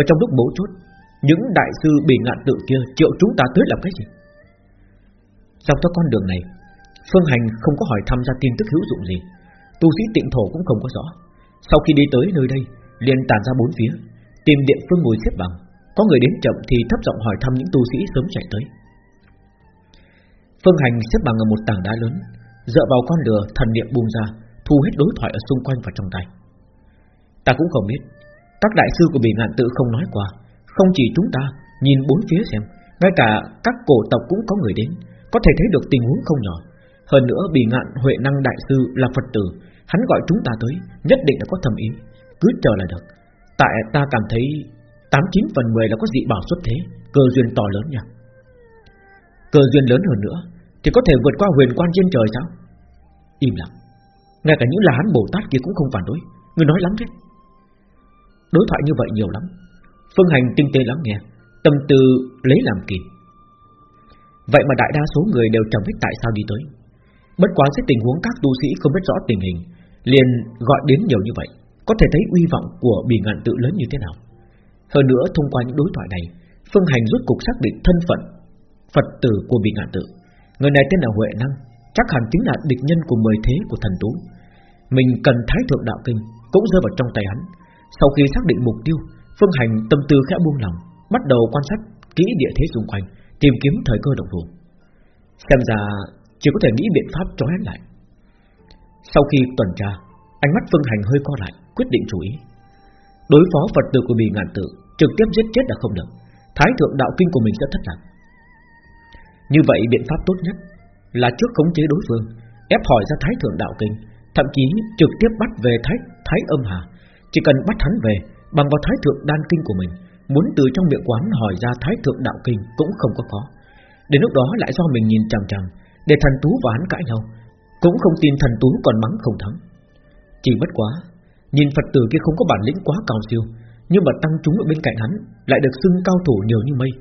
Speaker 1: Ở trong lúc bố chốt, Những đại sư bị ngạn tự kia triệu chúng ta tới làm cái gì? Dọc theo con đường này, Phương Hành không có hỏi thăm ra tin tức hữu dụng gì. Tu sĩ tịnh thổ cũng không có rõ. Sau khi đi tới nơi đây, liền tản ra bốn phía, Tìm địa phương ngồi xếp bằng. Có người đến chậm thì thấp giọng hỏi thăm những tu sĩ sớm chạy tới. Phương Hành xếp bằng ở một tảng đá lớn, Dựa vào con lửa thần niệm buông ra, Thu hết đối thoại ở xung quanh và trong tay. Ta cũng không biết, Các đại sư của Bỉ Ngạn Tự không nói qua, Không chỉ chúng ta, Nhìn bốn phía xem, Ngay cả các cổ tộc cũng có người đến. Có thể thấy được tình huống không nhỏ. Hơn nữa bị ngạn Huệ Năng Đại Sư là Phật tử, Hắn gọi chúng ta tới, Nhất định là có thầm ý, Cứ chờ là được. Tại ta cảm thấy 89 phần 10 là có dị bảo xuất thế, Cơ duyên to lớn nha. Cơ duyên lớn hơn nữa, Thì có thể vượt qua huyền quan trên trời sao? Im lặng. Ngay cả những là hắn Bồ Tát kia cũng không phản đối, Người nói lắm thế Đối thoại như vậy nhiều lắm, Phương Hành tinh tế lắng nghe, Tâm tư lấy làm kỳ. Vậy mà đại đa số người đều chẳng biết tại sao đi tới. Bất quá dưới tình huống các tu sĩ không biết rõ tình hình, Liền gọi đến nhiều như vậy, Có thể thấy uy vọng của bì ngạn tự lớn như thế nào. Hơn nữa, thông qua những đối thoại này, Phương Hành rút cục xác định thân phận, Phật tử của bì ngạn tự. Người này tên là Huệ Năng, Chắc hẳn chính là địch nhân của mười thế của thần tú. Mình cần thái thượng đạo kinh Cũng rơi vào trong tay hắn. Sau khi xác định mục tiêu, Phương Hành tâm tư khẽ buông lòng, Bắt đầu quan sát kỹ địa thế xung quanh. Tìm kiếm thời cơ động thủ Xem ra chỉ có thể nghĩ biện pháp trói hắn lại. Sau khi tuần tra, Ánh mắt Phương Hành hơi co lại, Quyết định chú ý. Đối phó Phật tử của bì ngàn tự, Trực tiếp giết chết là không được. Thái thượng đạo kinh của mình sẽ thất lạc. Như vậy biện pháp tốt nhất Là trước khống chế đối phương, Ép hỏi ra thái thượng đạo kinh, Thậm chí trực tiếp bắt về thái thái âm hà. Chỉ cần bắt hắn về, Bằng vào thái thượng đan kinh của mình Muốn từ trong miệng quán hỏi ra thái thượng đạo kinh Cũng không có khó. Đến lúc đó lại do mình nhìn chằm chằm, Để thần tú và hắn cãi nhau, Cũng không tin thần tú còn mắng không thắng. Chỉ bất quá, Nhìn Phật tử kia không có bản lĩnh quá cao siêu, Nhưng mà tăng chúng ở bên cạnh hắn Lại được xưng cao thủ nhiều như mây.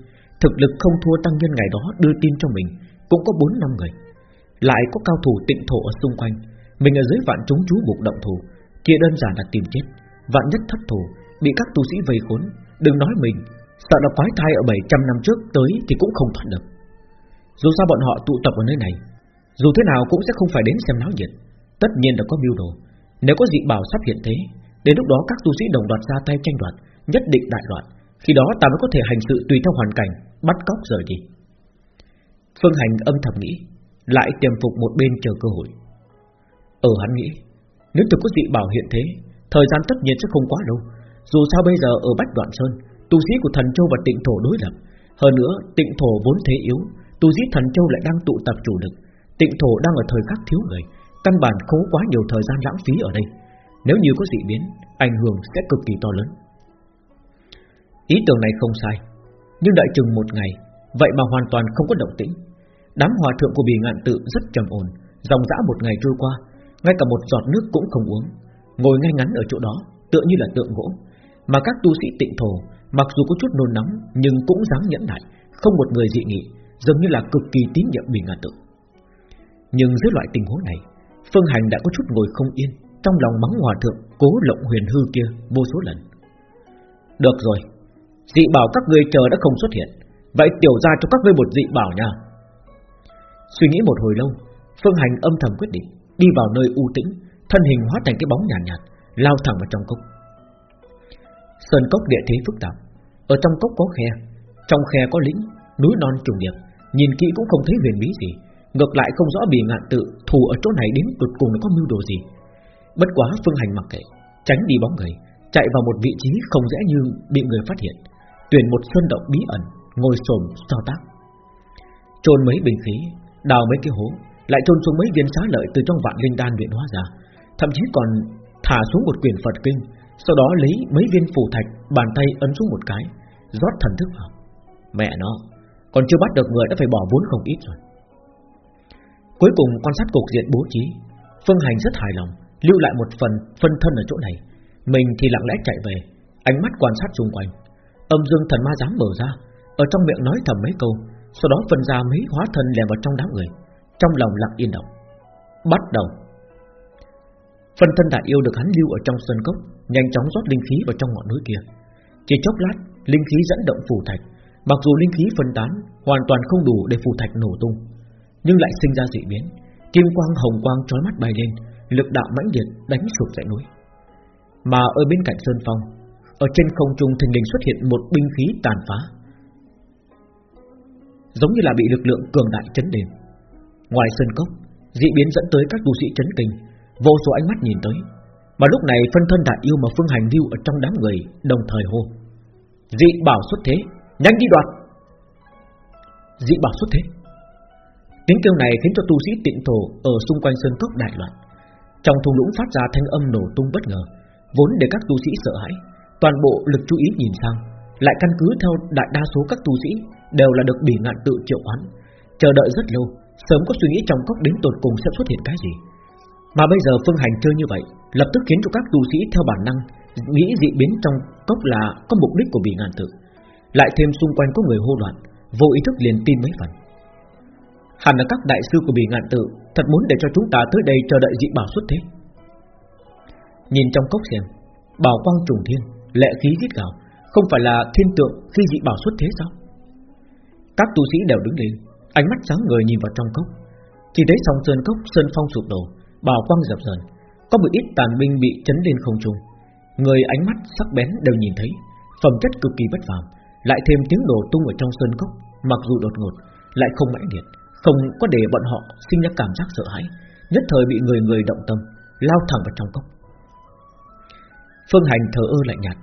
Speaker 1: Thực lực không thua tăng nhân ngày đó đưa tin cho mình, Cũng có 4 năm người. Lại có cao thủ tịnh thổ ở xung quanh, Mình ở dưới vạn chúng chú mục động thủ, Kia đơn giản là tìm chết, Vạn nhất thất thủ, Bị các tu sĩ vây khốn Đừng nói mình, Sợ là quái thai ở 700 năm trước tới Thì cũng không thoát được. Dù sao bọn họ tụ tập ở nơi này, Dù thế nào cũng sẽ không phải đến xem náo nhiệt. Tất nhiên là có mưu đồ. Nếu có dị bảo sắp hiện thế, Đến lúc đó các tu sĩ đồng đoạt ra tay tranh đoạt, Nhất định đại loạn. Khi đó ta mới có thể hành sự tùy theo hoàn cảnh, Bắt cóc rời đi. Phương Hành âm thầm nghĩ, Lại tiềm phục một bên chờ cơ hội. Ở hắn nghĩ, Nếu thực có dị bảo hiện thế, Thời gian tất nhiên sẽ không quá lâu. Dù sao bây giờ ở Bách Đoạn Sơn, Tu sĩ của thần châu và tịnh thổ đối lập. Hơn nữa, tịnh thổ vốn thế yếu, Tu sĩ thần châu lại đang tụ tập chủ lực. Tịnh thổ đang ở thời khắc thiếu người, Căn bản không quá nhiều thời gian lãng phí ở đây. Nếu như có dị biến, Ảnh hưởng sẽ cực kỳ to lớn. Ý tưởng này không sai, Nhưng đợi chừng một ngày, Vậy mà hoàn toàn không có động tĩnh. Đám hòa thượng của bì ngạn tự rất trầm ổn, Dòng dã một ngày trôi qua, Ngay cả một giọt nước cũng không uống. Ngồi ngay ngắn ở chỗ đó, Tựa như là tượng gỗ. Mà các tu sĩ tịnh thổ Mặc dù có chút nôn nóng Nhưng cũng dám nhẫn nại Không một người dị nghị Dường như là cực kỳ tín nhiệm bình ngạn tự. Nhưng dưới loại tình huống này Phương Hành đã có chút ngồi không yên Trong lòng mắng hòa thượng Cố lộng huyền hư kia vô số lần. Được rồi Dị bảo các ngươi chờ đã không xuất hiện Vậy tiểu ra cho các ngươi một dị bảo nha. Suy nghĩ một hồi lâu Phương Hành âm thầm quyết định Đi vào nơi u tĩnh Thân hình hóa thành cái bóng nhàn nhạt, nhạt Lao thẳng vào trong cốc. Sơn cốc địa thế phức tạp. Ở trong cốc có khe Trong khe có lĩnh, núi non trùng điệp. Nhìn kỹ cũng không thấy huyền bí gì. Ngược lại không rõ bị ngạn tự Thù ở chỗ này đến tụt cùng có mưu đồ gì. Bất quá phương hành mặc kệ Tránh đi bóng người Chạy vào một vị trí không dễ như bị người phát hiện. Tuyển một sơn động bí ẩn Ngồi xổm thao tác. Trôn mấy bình khí Đào mấy cái hố Lại trôn xuống mấy viên xá lợi từ trong vạn linh đan luyện hóa ra. Thậm chí còn thả xuống một quyển Phật kinh sau đó lấy mấy viên phù thạch, Bàn tay ấn xuống một cái, rót thần thức vào. Mẹ nó, Còn chưa bắt được người đã phải bỏ vốn không ít rồi. Cuối cùng quan sát cục diện bố trí, Phương Hành rất hài lòng, Lưu lại một phần phân thân ở chỗ này. Mình thì lặng lẽ chạy về, Ánh mắt quan sát xung quanh. Âm dương thần ma dám mở ra, Ở trong miệng nói thầm mấy câu, Sau đó phân ra mấy hóa thân lèm vào trong đám người, Trong lòng lặng yên động. Bắt đầu. Phân thân đại yêu được hắn lưu ở trong sân cốc Nhanh chóng rót linh khí vào trong ngọn núi kia. Chỉ chốc lát, Linh khí dẫn động phù thạch. Mặc dù linh khí phân tán, Hoàn toàn không đủ để phù thạch nổ tung, Nhưng lại sinh ra dị biến. Kim quang, hồng quang trói mắt bay lên, Lực đạo mãnh liệt đánh sụp dãy núi. Mà ở bên cạnh sơn phong, Ở trên không trung thình lình xuất hiện một binh khí tàn phá, Giống như là bị lực lượng cường đại chấn đền. Ngoài sơn cốc, Dị biến dẫn tới các tu sĩ chấn kinh, Vô số ánh mắt nhìn tới. Mà lúc này phân thân đại yêu mà Phương Hành lưu ở trong đám người Đồng thời hô, Dị bảo xuất thế, Nhanh đi đoạt. Dị bảo xuất thế? Tiếng kêu này khiến cho tu sĩ tịnh thổ Ở xung quanh sơn cốc đại loạn. Trong thung lũng phát ra thanh âm nổ tung bất ngờ, Vốn để các tu sĩ sợ hãi, Toàn bộ lực chú ý nhìn sang, Lại căn cứ theo đại đa số các tu sĩ Đều là được bỉ ngạn tự triệu oán Chờ đợi rất lâu, Sớm có suy nghĩ trong cốc đến tột cùng sẽ xuất hiện cái gì. Mà bây giờ phương hành chơi như vậy, Lập tức khiến cho các tu sĩ theo bản năng Nghĩ dị biến trong cốc là Có mục đích của bị ngạn tự. Lại thêm xung quanh có người hô loạn, Vô ý thức liền tin mấy phần. Hẳn là các đại sư của bị ngạn tự Thật muốn để cho chúng ta tới đây chờ đợi dị bảo xuất thế. Nhìn trong cốc xem, Bảo quang trùng thiên, Lệ khí giết gào, Không phải là thiên tượng khi dị bảo xuất thế sao? Các tu sĩ đều đứng lên, Ánh mắt sáng người nhìn vào trong cốc. Chỉ thấy sông sơn cốc, sơn phong sụp đổ Bào quang dập dần Có một ít tàn binh bị chấn lên không trung. Người ánh mắt sắc bén đều nhìn thấy, Phẩm chất cực kỳ bất phàm, Lại thêm tiếng nổ tung ở trong sơn cốc, Mặc dù đột ngột, Lại không mãnh liệt, Không có để bọn họ sinh ra cảm giác sợ hãi, Nhất thời bị người người động tâm, Lao thẳng vào trong cốc. Phương Hành thờ ơ lạnh nhạt,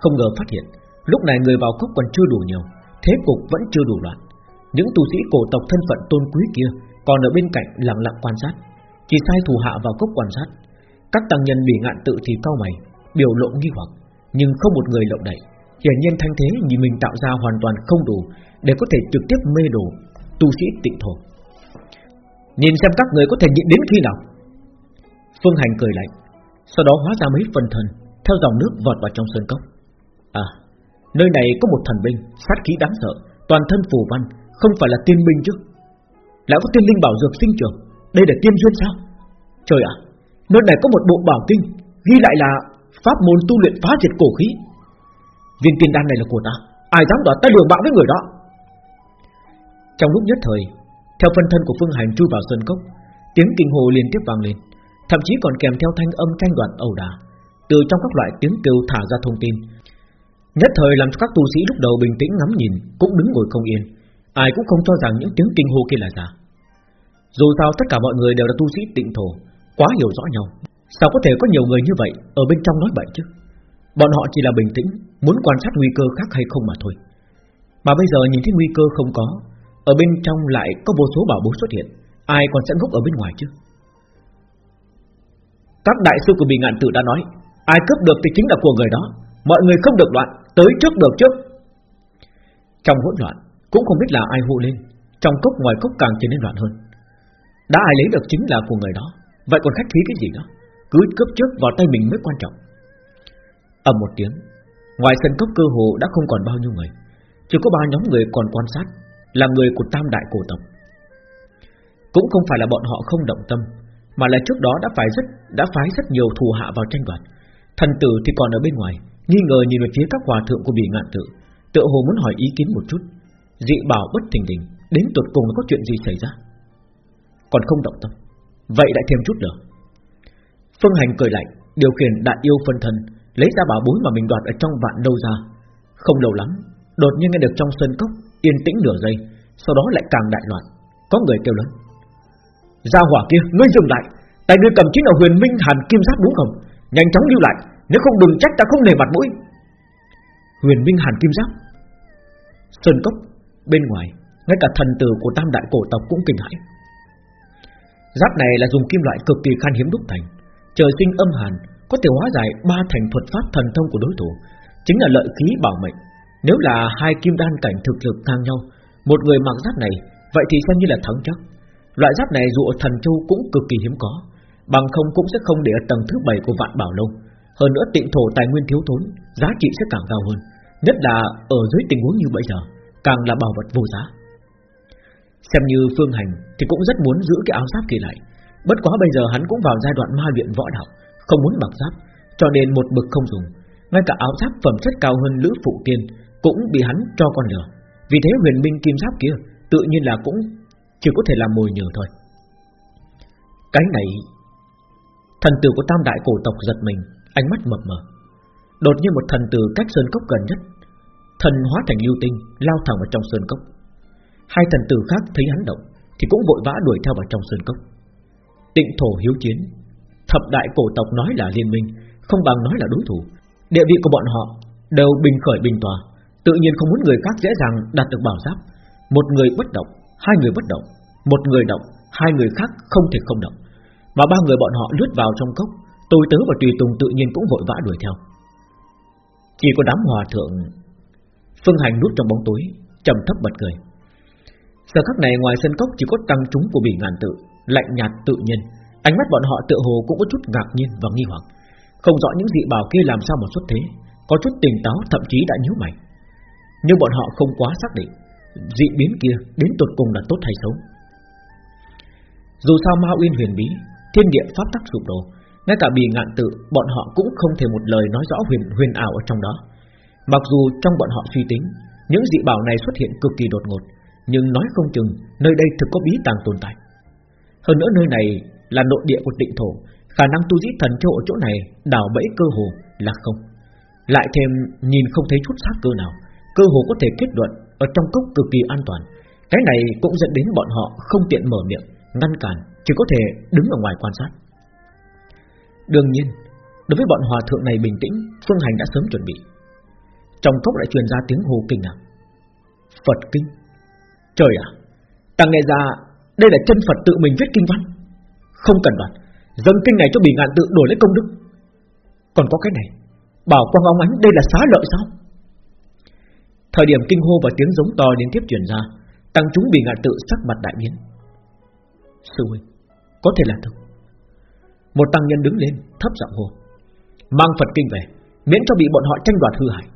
Speaker 1: Không ngờ phát hiện, Lúc này người vào cốc còn chưa đủ nhiều, Thế cục vẫn chưa đủ loạn. Những tu sĩ cổ tộc thân phận tôn quý kia Còn ở bên cạnh lặng lặng quan sát. Chỉ sai thủ hạ vào cốc quan sát Các tăng nhân bị ngạn tự thì cao mày Biểu lộ nghi hoặc Nhưng không một người lộng đẩy Hiển nhiên thanh thế nhìn mình tạo ra hoàn toàn không đủ Để có thể trực tiếp mê đồ Tu sĩ tịnh thổ Nhìn xem các người có thể nhịn đến khi nào Phương Hành cười lạnh Sau đó hóa ra mấy phần thần theo dòng nước vọt vào trong sơn cốc. À, nơi này có một thần binh, sát khí đáng sợ, toàn thân phù văn, không phải là tiên binh chứ? Lại có tiên linh bảo dược sinh trưởng, đây là tiên duyên sao? Trời ạ, nơi này có một bộ bảo kinh, ghi lại là pháp môn tu luyện phá diệt cổ khí. Viên tiên đan này là của ta, ai dám đoạt ta đường bạo với người đó? Trong lúc nhất thời, theo phân thân của Phương Hành chui vào sân cốc, tiếng kinh hồ liên tiếp vang lên, thậm chí còn kèm theo thanh âm tranh đoạn ẩu đả từ trong các loại tiếng kêu thả ra thông tin. Nhất thời làm cho các tu sĩ lúc đầu bình tĩnh ngắm nhìn, cũng đứng ngồi không yên, ai cũng không cho rằng những tiếng kinh hô kia là giả. Dù sao tất cả mọi người đều là tu sĩ tịnh thổ, quá hiểu rõ nhau, sao có thể có nhiều người như vậy ở bên trong nói bậy chứ? Bọn họ chỉ là bình tĩnh, muốn quan sát nguy cơ khác hay không mà thôi. Mà bây giờ nhìn thấy nguy cơ không có, ở bên trong lại có vô số bảo bối xuất hiện, ai còn sẽ ngốc ở bên ngoài chứ? Các đại sư của Bì Ngạn Tử đã nói, Ai cướp được thì chính là của người đó Mọi người không được loạn Tới trước được trước Trong hỗn loạn Cũng không biết là ai hô lên Trong cốc ngoài cốc càng trở nên loạn hơn đã ai lấy được chính là của người đó. Vậy còn khách khí cái gì nữa? Cứ cướp trước vào tay mình mới quan trọng. Ầm một tiếng, Ngoài sân cốc cơ hồ đã không còn bao nhiêu người. Chỉ có ba nhóm người còn quan sát, Là người của tam đại cổ tộc. Cũng không phải là bọn họ không động tâm, Mà là trước đó đã phải rất, đã phái rất nhiều thù hạ vào tranh đoạt. Thần tử thì còn ở bên ngoài, Nghi ngờ nhìn về phía các hòa thượng của bỉ ngạn tự tự hồ muốn hỏi ý kiến một chút. Dị bảo bất thình đình Đến tuột cùng có chuyện gì xảy ra? Còn không động tâm. Vậy lại thêm chút nữa. Phương Hành cười lạnh Điều khiển đại yêu phân thân Lấy ra bảo bối mà mình đoạt ở trong vạn lâu ra. Không lâu lắm Đột nhiên nghe được trong sân cốc Yên tĩnh nửa giây Sau đó lại càng đại loạn Có người kêu lớn. Ra hỏa kia, ngươi dừng lại Tại ngươi cầm chính là huyền minh hàn kim giáp đúng không? Nhanh chóng lưu lại Nếu không đừng trách ta không nề mặt mũi. Huyền Minh Hàn Kim Giáp. Sơn Cốc Bên ngoài Ngay cả thần tử của tam đại cổ tộc cũng kinh hãi. Giáp này là dùng kim loại cực kỳ khan hiếm đúc thành. Trời sinh âm hàn, Có thể hóa giải ba thành thuật pháp thần thông của đối thủ, Chính là lợi khí bảo mệnh. Nếu là hai kim đan cảnh thực lực ngang nhau, Một người mặc giáp này, Vậy thì xem như là thắng chắc. Loại giáp này dù ở thần châu cũng cực kỳ hiếm có, Bằng không cũng sẽ không để ở tầng thứ 7 của vạn bảo lâu. Hơn nữa tịnh thổ tài nguyên thiếu thốn, Giá trị sẽ càng cao hơn, Nhất là ở dưới tình huống như bây giờ, Càng là bảo vật vô giá. Xem như Phương Hành Thì cũng rất muốn giữ cái áo giáp kia lại. Bất quá bây giờ hắn cũng vào giai đoạn ma luyện võ đạo, Không muốn mặc giáp, Cho nên một bực không dùng. Ngay cả áo giáp phẩm chất cao hơn Lữ Phụ Tiên Cũng bị hắn cho con lửa Vì thế huyền minh kim giáp kia Tự nhiên là cũng chỉ có thể làm mồi nhờ thôi. Cái này, Thần tử của tam đại cổ tộc giật mình, Ánh mắt mập mờ. Đột nhiên một thần tử cách sơn cốc gần nhất, Thần hóa thành lưu tinh, Lao thẳng vào trong sơn cốc. Hai thần tử khác thấy hắn động, Thì cũng vội vã đuổi theo vào trong sơn cốc. Tịnh thổ hiếu chiến, Thập đại cổ tộc nói là liên minh, Không bằng nói là đối thủ. Địa vị của bọn họ đều bình khởi bình tòa, Tự nhiên không muốn người khác dễ dàng đạt được bảo giáp. Một người bất động, Hai người bất động, Một người động, Hai người khác không thể không động. Mà ba người bọn họ lướt vào trong cốc, Tôi tớ và Tùy Tùng tự nhiên cũng vội vã đuổi theo. Chỉ có đám hòa thượng, Phương Hành nút trong bóng tối, trầm thấp bật cười. Giờ khắc này ngoài sân cốc chỉ có tăng chúng của bỉ ngàn tự, Lạnh nhạt tự nhiên. Ánh mắt bọn họ tự hồ cũng có chút ngạc nhiên và nghi hoặc. Không rõ những dị bảo kia làm sao mà xuất thế, Có chút tỉnh táo thậm chí đã nhíu mày. Nhưng bọn họ không quá xác định, Dị biến kia đến tột cùng là tốt hay xấu. Dù sao Ma Uyên huyền bí, Thiên địa pháp tắc sụp đổ, Ngay cả bì ngạn tự, Bọn họ cũng không thể một lời nói rõ huyền huyền ảo ở trong đó. Mặc dù trong bọn họ suy tính, Những dị bảo này xuất hiện cực kỳ đột ngột nhưng nói không chừng, Nơi đây thực có bí tàng tồn tại. Hơn nữa nơi này là nội địa của tịnh thổ, Khả năng tu dĩ thần châu ở chỗ này Đảo bẫy cơ hồ là không. Lại thêm, nhìn không thấy chút sát cơ nào, Cơ hồ có thể kết luận Ở trong cốc cực kỳ an toàn. Cái này cũng dẫn đến bọn họ không tiện mở miệng, Ngăn cản, Chỉ có thể đứng ở ngoài quan sát. Đương nhiên, Đối với bọn hòa thượng này bình tĩnh, Phương Hành đã sớm chuẩn bị. Trong cốc lại truyền ra tiếng hồ kinh nào Phật kinh. Trời ạ, Ta nghe ra đây là chân Phật tự mình viết kinh văn. Không cần đoạt Dâng kinh này cho bị ngạn tự đổi lấy công đức. Còn có cái này, Bảo quang ông ánh, đây là xá lợi sao? Thời điểm kinh hô và tiếng giống to liên tiếp truyền ra, Tăng chúng bị ngạn tự sắc mặt đại biến. Sư huynh, Có thể là thật. Một tăng nhân đứng lên, thấp giọng hô, Mang Phật kinh về, Miễn cho bị bọn họ tranh đoạt hư hại.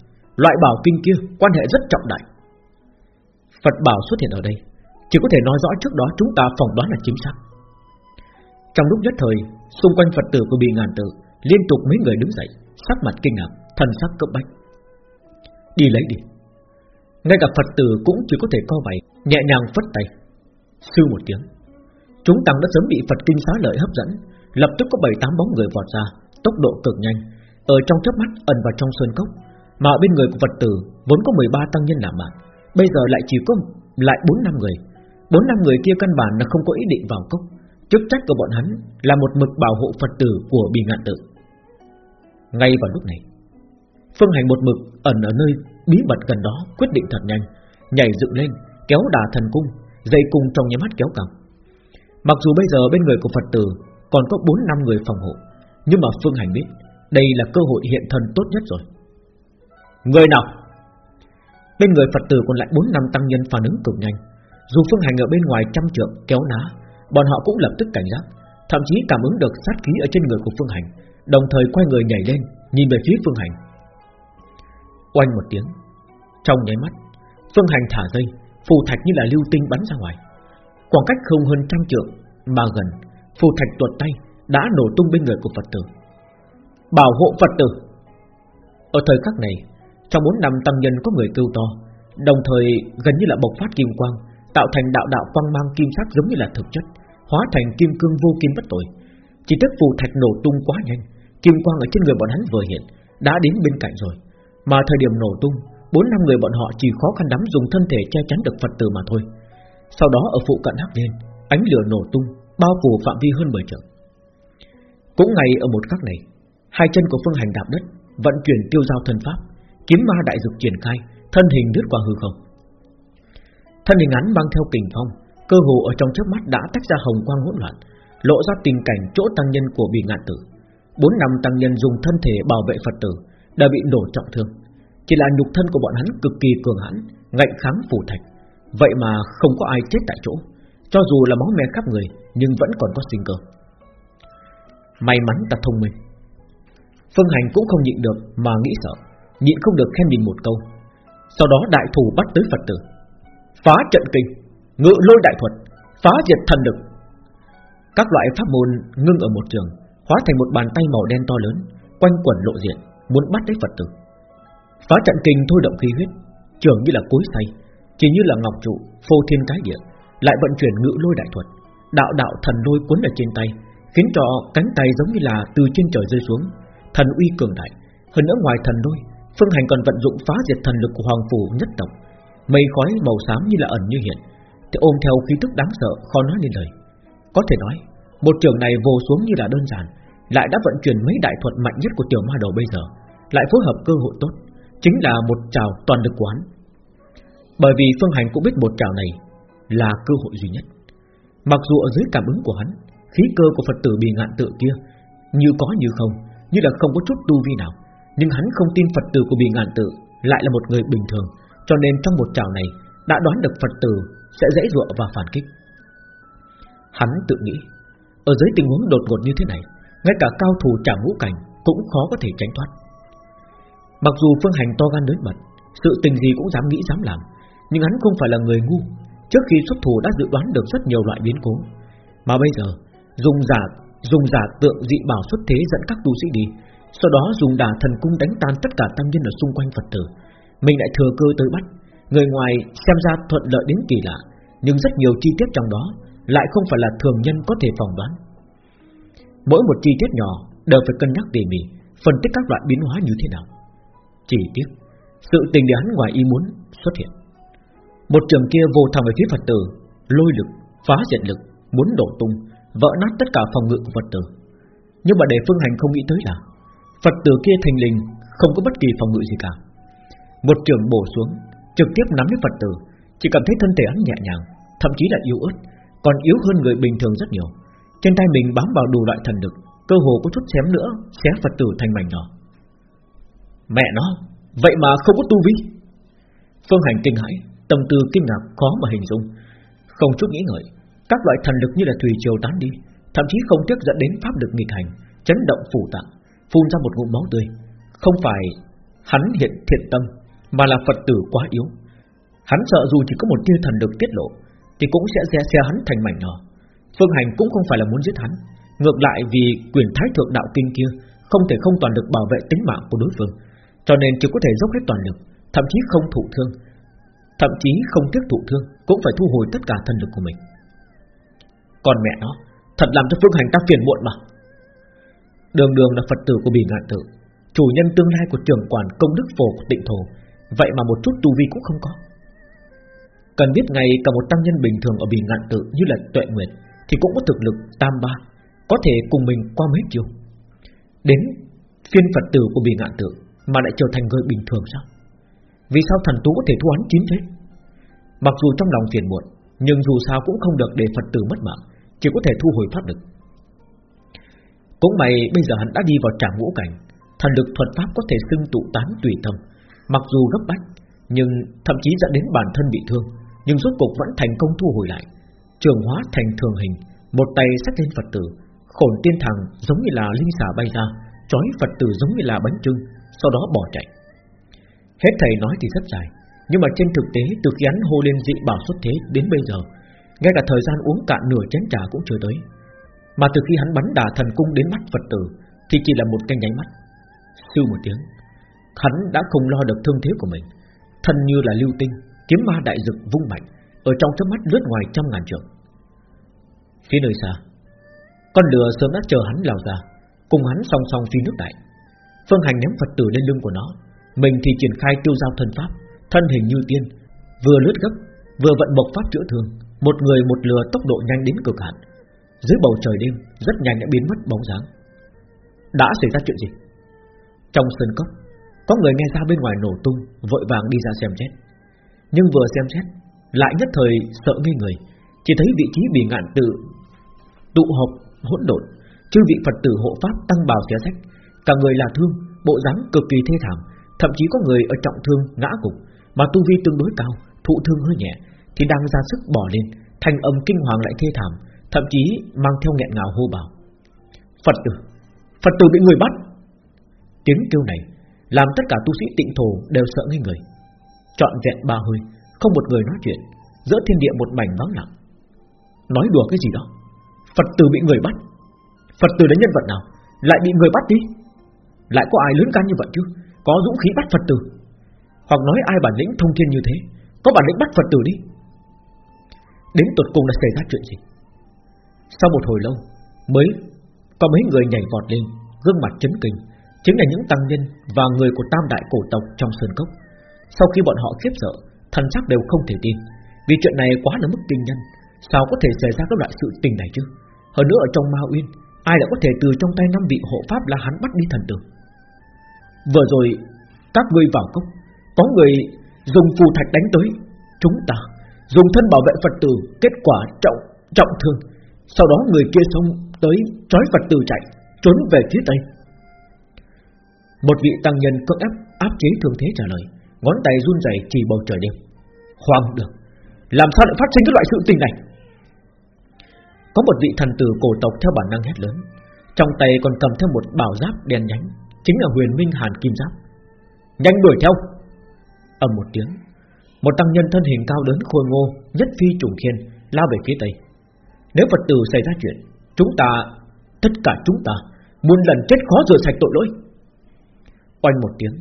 Speaker 1: Loại bảo kinh kia quan hệ rất trọng đại. Phật bảo xuất hiện ở đây Chỉ có thể nói rõ trước đó chúng ta phỏng đoán là chính xác. Trong lúc nhất thời Xung quanh Phật tử của bị ngàn tự Liên tục mấy người đứng dậy Sắc mặt kinh ngạc, thần sắc cấp bách. Đi lấy đi. Ngay cả Phật tử cũng chỉ có thể co vậy Nhẹ nhàng phất tay. Sư một tiếng Chúng tăng đã sớm bị Phật kinh xá lợi hấp dẫn Lập tức có bảy tám bóng người vọt ra Tốc độ cực nhanh. Ở trong chớp mắt ẩn vào trong sơn cốc Mà bên người của Phật tử vốn có 13 tăng nhân làm bạn Bây giờ lại chỉ có lại 4 năm người 4 năm người kia căn bản là không có ý định vào cốc Chức trách của bọn hắn Là một mực bảo hộ Phật tử của bì ngạn tự Ngay vào lúc này Phương hành một mực ẩn ở nơi bí mật gần đó quyết định thật nhanh, nhảy dựng lên, kéo đà thần cung, dây cung trong nhà mắt kéo còng. Mặc dù bây giờ bên người của Phật tử còn có 4 năm người phòng hộ, nhưng mà Phương Hành biết đây là cơ hội hiện thân tốt nhất rồi. Người nào? Bên người Phật tử còn lại 4 năm tăng nhân phản ứng cực nhanh. Dù Phương Hành ở bên ngoài trăm trượng kéo ná, bọn họ cũng lập tức cảnh giác, thậm chí cảm ứng được sát khí ở trên người của Phương Hành, đồng thời quay người nhảy lên, nhìn về phía Phương Hành. Oanh một tiếng Trong nháy mắt Phương Hành thả dây Phù thạch như là lưu tinh bắn ra ngoài Khoảng cách không hơn trăm trượng Mà gần Phù thạch tuột tay Đã nổ tung bên người của Phật tử Bảo hộ Phật tử Ở thời khắc này trong bốn năm tăng nhân có người kêu to, Đồng thời gần như là bộc phát kim quang, Tạo thành đạo đạo quang mang kim sắc giống như là thực chất, Hóa thành kim cương vô kim bất tội. Chỉ tức phù thạch nổ tung quá nhanh, Kim quang ở trên người bọn hắn vừa hiện, Đã đến bên cạnh rồi. Mà thời điểm nổ tung, Bốn năm người bọn họ chỉ khó khăn lắm dùng thân thể che chắn được Phật tử mà thôi. Sau đó ở phụ cận hắc lên Ánh lửa nổ tung, Bao phủ phạm vi hơn 10 trượng. Cũng ngay ở một khắc này, Hai chân của phương hành đạp đất, Vận chuyển tiêu giao thần pháp Kiếm ma đại dược triển khai, Thân hình lướt qua hư không. Thân hình ngắn mang theo kình phong, Cơ hồ ở trong chớp mắt đã tách ra hồng quang hỗn loạn, Lộ ra tình cảnh chỗ tăng nhân của bì ngạn tử. Bốn năm tăng nhân dùng thân thể bảo vệ Phật tử đã bị nổ trọng thương. Chỉ là nhục thân của bọn hắn cực kỳ cường hãn, Ngạnh kháng phủ thạch. Vậy mà không có ai chết tại chỗ, Cho dù là máu me khắp người Nhưng vẫn còn có sinh cơ. May mắn ta thông minh. Phương Hành cũng không nhịn được Mà nghĩ sợ. Nhịn không được khen mình một câu Sau đó đại thủ bắt tới Phật tử Phá trận kinh Ngự lôi đại thuật Phá diệt thần lực Các loại pháp môn ngưng ở một trường Hóa thành một bàn tay màu đen to lớn Quanh quẩn lộ diện muốn bắt lấy Phật tử. Phá trận kinh thôi động khí huyết, trường như là cối xay, chỉ như là ngọc trụ, phô thiên cái địa, lại vận chuyển ngự lôi đại thuật, đạo đạo thần lôi cuốn ở trên tay, khiến cho cánh tay giống như là từ trên trời rơi xuống, thần uy cường đại. Hơn nữa ngoài thần lôi, phương hành còn vận dụng phá diệt thần lực của hoàng phủ nhất tộc, mây khói màu xám như là ẩn như hiện, thì ôm theo khí tức đáng sợ khó nói nên lời. Có thể nói, một trường này vô xuống như là đơn giản, lại đã vận chuyển mấy đại thuật mạnh nhất của tiểu ma đầu bây giờ, lại phối hợp cơ hội tốt, Chính là một trào toàn lực quán. Bởi vì Phương Hành cũng biết một trào này Là cơ hội duy nhất. Mặc dù ở dưới cảm ứng của hắn Khí cơ của Phật tử bị ngạn tự kia Như có như không Như là không có chút tu vi nào nhưng hắn không tin Phật tử của bị ngạn tự Lại là một người bình thường, Cho nên trong một trào này Đã đoán được Phật tử sẽ dễ dụa và phản kích. Hắn tự nghĩ, Ở dưới tình huống đột ngột như thế này, Ngay cả cao thủ trả ngũ cảnh Cũng khó có thể tránh thoát. Mặc dù phương hành to gan lớn mật, Sự tình gì cũng dám nghĩ dám làm, Nhưng hắn không phải là người ngu. Trước khi xuất thủ đã dự đoán được rất nhiều loại biến cố. Mà bây giờ, Dùng giả dùng giả tượng dị bảo xuất thế dẫn các tu sĩ đi sau đó dùng đà thần cung đánh tan tất cả tăng nhân ở xung quanh Phật tử. Mình lại thừa cơ tới bắt. Người ngoài xem ra thuận lợi đến kỳ lạ Nhưng rất nhiều chi tiết trong đó Lại không phải là thường nhân có thể phỏng đoán. Mỗi một chi tiết nhỏ Đều phải cân nhắc tỉ mỉ Phân tích các loại biến hóa như thế nào. Chỉ tiếc Sự tình để hắn ngoài ý muốn xuất hiện. Một trường kia vô thẳng về phía Phật tử Lôi lực, phá diện lực Muốn đổ tung, vỡ nát tất cả phòng ngự của Phật tử. Nhưng mà để phương hành không nghĩ tới là Phật tử kia thành linh, Không có bất kỳ phòng ngự gì cả. Một trường bổ xuống, Trực tiếp nắm lấy Phật tử, Chỉ cảm thấy thân thể hắn nhẹ nhàng, Thậm chí là yếu ớt, Còn yếu hơn người bình thường rất nhiều. Trên tay mình bám vào đủ loại thần lực, Cơ hồ có chút xém nữa, Xé Phật tử thành mảnh nhỏ. Mẹ nó, Vậy mà không có tu vi. Phương hành kinh hãi, Tâm tư kinh ngạc khó mà hình dung. Không chút nghĩ ngợi, Các loại thần lực như là thủy triều tán đi, Thậm chí không tiếc dẫn đến pháp lực nghịch hành, Chấn động phủ tạng. Phun ra một ngụm máu tươi. Không phải hắn hiện thiện tâm, Mà là Phật tử quá yếu. Hắn sợ dù chỉ có một tia thần được tiết lộ, Thì cũng sẽ xe xe hắn thành mảnh nhỏ. Phương hành cũng không phải là muốn giết hắn, Ngược lại vì quyền thái thượng đạo kinh kia Không thể không toàn lực bảo vệ tính mạng của đối phương, Cho nên chỉ có thể dốc hết toàn lực, Thậm chí không thụ thương, Thậm chí không tiếc thụ thương, Cũng phải thu hồi tất cả thần lực của mình. Còn mẹ nó, Thật làm cho phương hành ta phiền muộn mà. Đường đường là Phật tử của Bỉ Ngạn Tự, Chủ nhân tương lai của trưởng quản công đức phổ của tịnh thổ. Vậy mà một chút tu vi cũng không có. Cần biết ngay cả một tăng nhân bình thường ở Bỉ Ngạn Tự như là Tuệ Nguyệt Thì cũng có thực lực tam ba, Có thể cùng mình qua mấy chiều. Đến phiên Phật tử của Bỉ Ngạn Tự Mà lại trở thành người bình thường sao? Vì sao thần tú có thể thu án chín thế Mặc dù trong lòng phiền muộn, Nhưng dù sao cũng không được để Phật tử mất mạng, Chỉ có thể thu hồi pháp lực cũng may bây giờ hắn đã đi vào trạm ngũ cảnh, Thần lực thuật pháp có thể xưng tụ tán tùy tâm. Mặc dù gấp bách, Nhưng thậm chí dẫn đến bản thân bị thương, Nhưng rốt cục vẫn thành công thu hồi lại. Trường hóa thành thường hình, Một tay sắt lên Phật tử, Khổn tiên thằng giống như là linh xà bay ra Chói Phật tử giống như là bánh trưng, Sau đó bỏ chạy. Hết thầy nói thì rất dài, Nhưng mà trên thực tế từ khi hắn hô lên dị bảo xuất thế đến bây giờ, Ngay cả thời gian uống cạn nửa chén trà cũng chưa tới. Mà từ khi hắn bắn đà thần cung đến mắt Phật tử, Thì chỉ là một cái nháy mắt. Sư một tiếng, Hắn đã không lo được thương thế của mình. Thân như là lưu tinh, Kiếm ma đại dực vung mạnh, Ở trong chớp mắt lướt ngoài trăm ngàn trượng. Phía nơi xa, Con lừa sớm đã chờ hắn lao ra, Cùng hắn song song phi nước đại. Phương hành ném Phật tử lên lưng của nó, Mình thì triển khai tiêu giao thân pháp, Thân hình như tiên, Vừa lướt gấp, Vừa vận bộc pháp chữa thương, Một người một lừa tốc độ nhanh đến cực hạn. Dưới bầu trời đêm, Rất nhanh đã biến mất bóng dáng. Đã xảy ra chuyện gì? Trong sân cốc, Có người nghe ra bên ngoài nổ tung, Vội vàng đi ra xem xét. Nhưng vừa xem xét, Lại nhất thời sợ ngây người, Chỉ thấy vị trí bị ngạn tự Tụ họp, hỗn độn, Chư vị Phật tử hộ pháp tăng bào xé sách Cả người là thương, Bộ dáng cực kỳ thê thảm, Thậm chí có người ở trọng thương, ngã gục, Mà tu vi tương đối cao, Thụ thương hơi nhẹ, Thì đang ra sức bỏ lên, Thành âm kinh hoàng lại thê thảm. Thậm chí mang theo nghẹn ngào hô bảo, Phật tử Phật tử bị người bắt. Tiếng kêu này Làm tất cả tu sĩ tịnh thổ đều sợ ngây người. Chọn vẹn ba hơi, Không một người nói chuyện, Giữa thiên địa một mảnh vắng lặng. Nói đùa cái gì đó? Phật tử bị người bắt. Phật tử là nhân vật nào? Lại bị người bắt đi? Lại có ai lớn can như vậy chứ? Có dũng khí bắt Phật tử? Hoặc nói ai bản lĩnh thông thiên như thế, Có bản lĩnh bắt Phật tử đi? Đến tuột cùng là xảy ra chuyện gì? Sau một hồi lâu, Mới có mấy người nhảy vọt lên, Gương mặt chấn kinh. Chính là những tăng nhân và người của tam đại cổ tộc trong sơn cốc. Sau khi bọn họ khiếp sợ, Thần sắc đều không thể tin. Vì chuyện này quá là mức kinh nhân, Sao có thể xảy ra các loại sự tình này chứ? Hơn nữa ở trong Ma Uyên, Ai đã có thể từ trong tay năm vị hộ pháp là hắn bắt đi thần tử? Vừa rồi, Các ngươi vào cốc, Có người dùng phù thạch đánh tới Chúng ta, dùng thân bảo vệ Phật tử, Kết quả trọng trọng thương. Sau đó người kia xông tới, trói Phật tử chạy, Trốn về phía Tây. Một vị tăng nhân cưỡng ép, áp chế thương thế trả lời, Ngón tay run rẩy chỉ bầu trời đêm. Hoàng được, Làm sao lại phát sinh cái loại sự tình này? Có một vị thần tử cổ tộc theo bản năng hét lớn, Trong tay còn cầm theo một bảo giáp đen nhánh, Chính là huyền minh hàn kim giáp. Nhanh đuổi theo! Ầm một tiếng, Một tăng nhân thân hình cao lớn khôi ngô, Nhất phi trùng khiên lao về phía tây. Nếu Phật tử xảy ra chuyện Chúng ta, tất cả chúng ta Muôn lần chết khó rửa sạch tội lỗi. Oanh một tiếng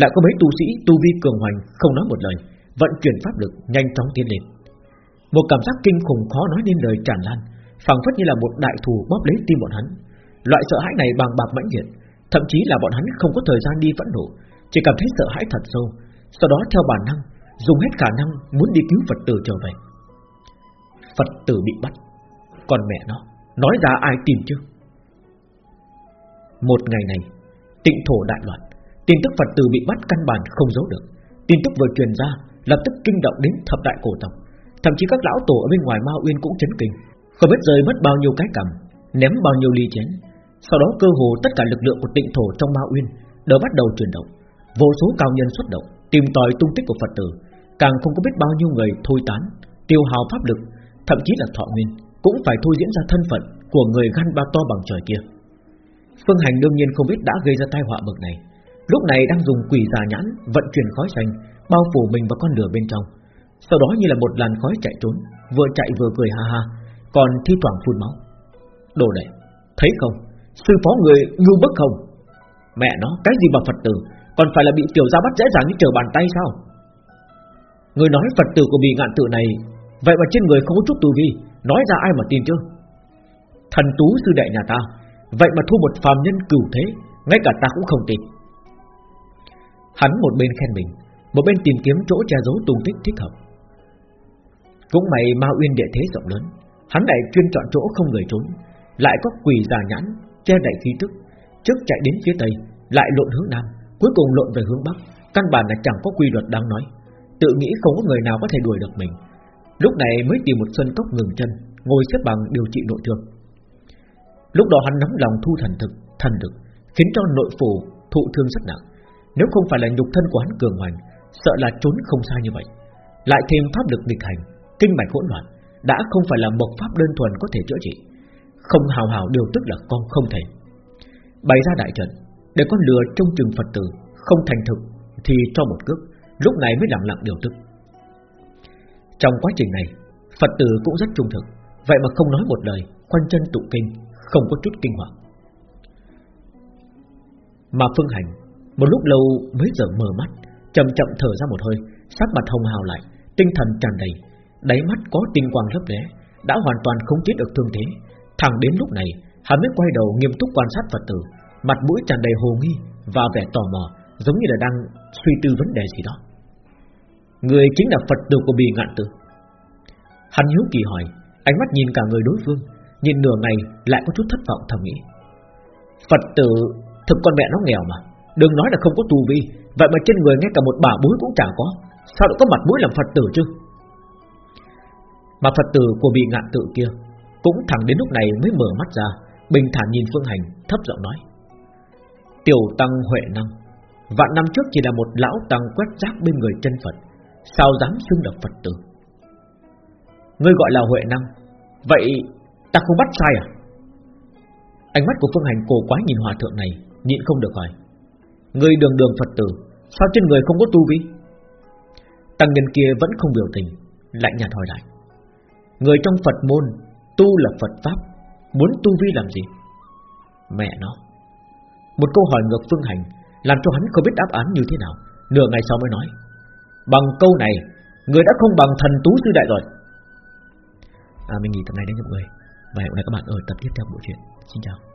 Speaker 1: Lại có mấy tu sĩ tu vi cường hoành Không nói một lời Vận chuyển pháp lực nhanh chóng tiến lên. Một cảm giác kinh khủng khó nói nên lời tràn lan phảng phất như là một đại thù bóp lấy tim bọn hắn. Loại sợ hãi này bằng bạc mãnh liệt Thậm chí là bọn hắn không có thời gian đi phẫn nộ Chỉ cảm thấy sợ hãi thật sâu. Sau đó theo bản năng Dùng hết khả năng muốn đi cứu Phật tử trở về. Phật tử bị bắt. Còn mẹ nó. Nói ra ai tìm chứ? Một ngày này, Tịnh thổ đại loạn. Tin tức Phật tử bị bắt căn bản không giấu được. Tin tức vừa truyền ra, Lập tức kinh động đến thập đại cổ tộc. Thậm chí các lão tổ ở bên ngoài Ma Uyên cũng chấn kinh. Không biết rơi mất bao nhiêu cái cầm Ném bao nhiêu ly chén. Sau đó cơ hồ tất cả lực lượng của tịnh thổ trong Ma Uyên Đều bắt đầu chuyển động. Vô số cao nhân xuất động, Tìm tòi tung tích của Phật tử. Càng không có biết bao nhiêu người thôi tán, Tiêu hào pháp lực, Thậm chí là thọ nguyên. Cũng phải thôi diễn ra thân phận Của người gan ba to bằng trời kia. Phương Hành đương nhiên không biết đã gây ra tai họa bậc này. Lúc này đang dùng quỷ già nhãn Vận chuyển khói xanh, Bao phủ mình vào con lửa bên trong. Sau đó như là một làn khói chạy trốn, Vừa chạy vừa cười ha ha, Còn thi thoảng phun máu. Đồ đệ, Thấy không? Sư phó người ngu bức không? Mẹ nó, cái gì mà Phật tử? Còn phải là bị tiểu gia bắt dễ dàng như trở bàn tay sao? Người nói Phật tử của bị ngạn tự này, Vậy mà trên người không có chút tu vi. Nói ra ai mà tin chứ? Thần tú sư đệ nhà ta, Vậy mà thu một phàm nhân cửu thế, Ngay cả ta cũng không tin. Hắn một bên khen mình, Một bên tìm kiếm chỗ che giấu tung tích thích hợp. Cũng mày ma uyên địa thế rộng lớn, Hắn lại chuyên chọn chỗ không người trốn, Lại có quỷ già nhãn, Che đậy khí tức, Trước chạy đến phía tây, Lại lộn hướng nam, Cuối cùng lộn về hướng bắc, Căn bản là chẳng có quy luật đáng nói. Tự nghĩ không có người nào có thể đuổi được mình Lúc này mới tìm một sân cốc ngừng chân, Ngồi xếp bằng điều trị nội thương. Lúc đó hắn nắm lòng thu thần thực, Thần lực, Khiến cho nội phủ thụ thương rất nặng. Nếu không phải là nhục thân của hắn cường hoành, Sợ là trốn không xa như vậy. Lại thêm pháp lực nghịch hành, Kinh mạch hỗn loạn, Đã không phải là một pháp đơn thuần có thể chữa trị. Không hào hào điều tức là con không thể. Bày ra đại trận, Để con lừa trong trường Phật tử, Không thành thực Thì cho một cước, Lúc này mới lặng lặng điều tức. Trong quá trình này, Phật tử cũng rất trung thực. Vậy mà không nói một lời, Khoanh chân tụng kinh, Không có chút kinh hoàng. Mà Phương Hành, Một lúc lâu mới giờ mở mắt, Chậm chậm thở ra một hơi, Sắc mặt hồng hào lại, Tinh thần tràn đầy. Đáy mắt có tinh quang lấp lóe, Đã hoàn toàn không chết được thương thế. Thẳng đến lúc này, Hắn mới quay đầu nghiêm túc quan sát Phật tử. Mặt mũi tràn đầy hồ nghi Và vẻ tò mò, Giống như là đang suy tư vấn đề gì đó. Người chính là Phật tử của bì ngạn tử Hắn hiếu kỳ hỏi, Ánh mắt nhìn cả người đối phương, Nhìn nửa ngày lại có chút thất vọng thầm nghĩ. Phật tử, Thực con mẹ nó nghèo mà, Đừng nói là không có tu vi, Vậy mà trên người ngay cả một bà bối cũng chẳng có, Sao lại có mặt mũi làm Phật tử chứ? Mà Phật tử của bị ngạn tự kia Cũng thẳng đến lúc này mới mở mắt ra, Bình thản nhìn Phương Hành, thấp giọng nói. Tiểu tăng Huệ Năng, Vạn năm trước chỉ là một lão tăng quét rác bên người chân Phật Sao dám xưng là Phật tử? Ngươi gọi là Huệ Năng, Vậy ta không bắt sai à? Ánh mắt của Phương Hành cổ quá nhìn hòa thượng này, Nhịn không được hỏi. Ngươi đường đường Phật tử, Sao trên người không có tu vi? Tăng nhân kia vẫn không biểu tình, Lạnh nhạt hỏi lại. Người trong Phật môn Tu là Phật Pháp, Muốn tu vi làm gì? Mẹ nó! Một câu hỏi ngược Phương Hành, Làm cho hắn không biết đáp án như thế nào, Nửa ngày sau mới nói. Bằng câu này Người đã không bằng thần tú sư đại rồi. À, Mình nghỉ tập này đến mọi người. Và hẹn gặp lại các bạn ở tập tiếp theo của bộ truyện. Xin chào.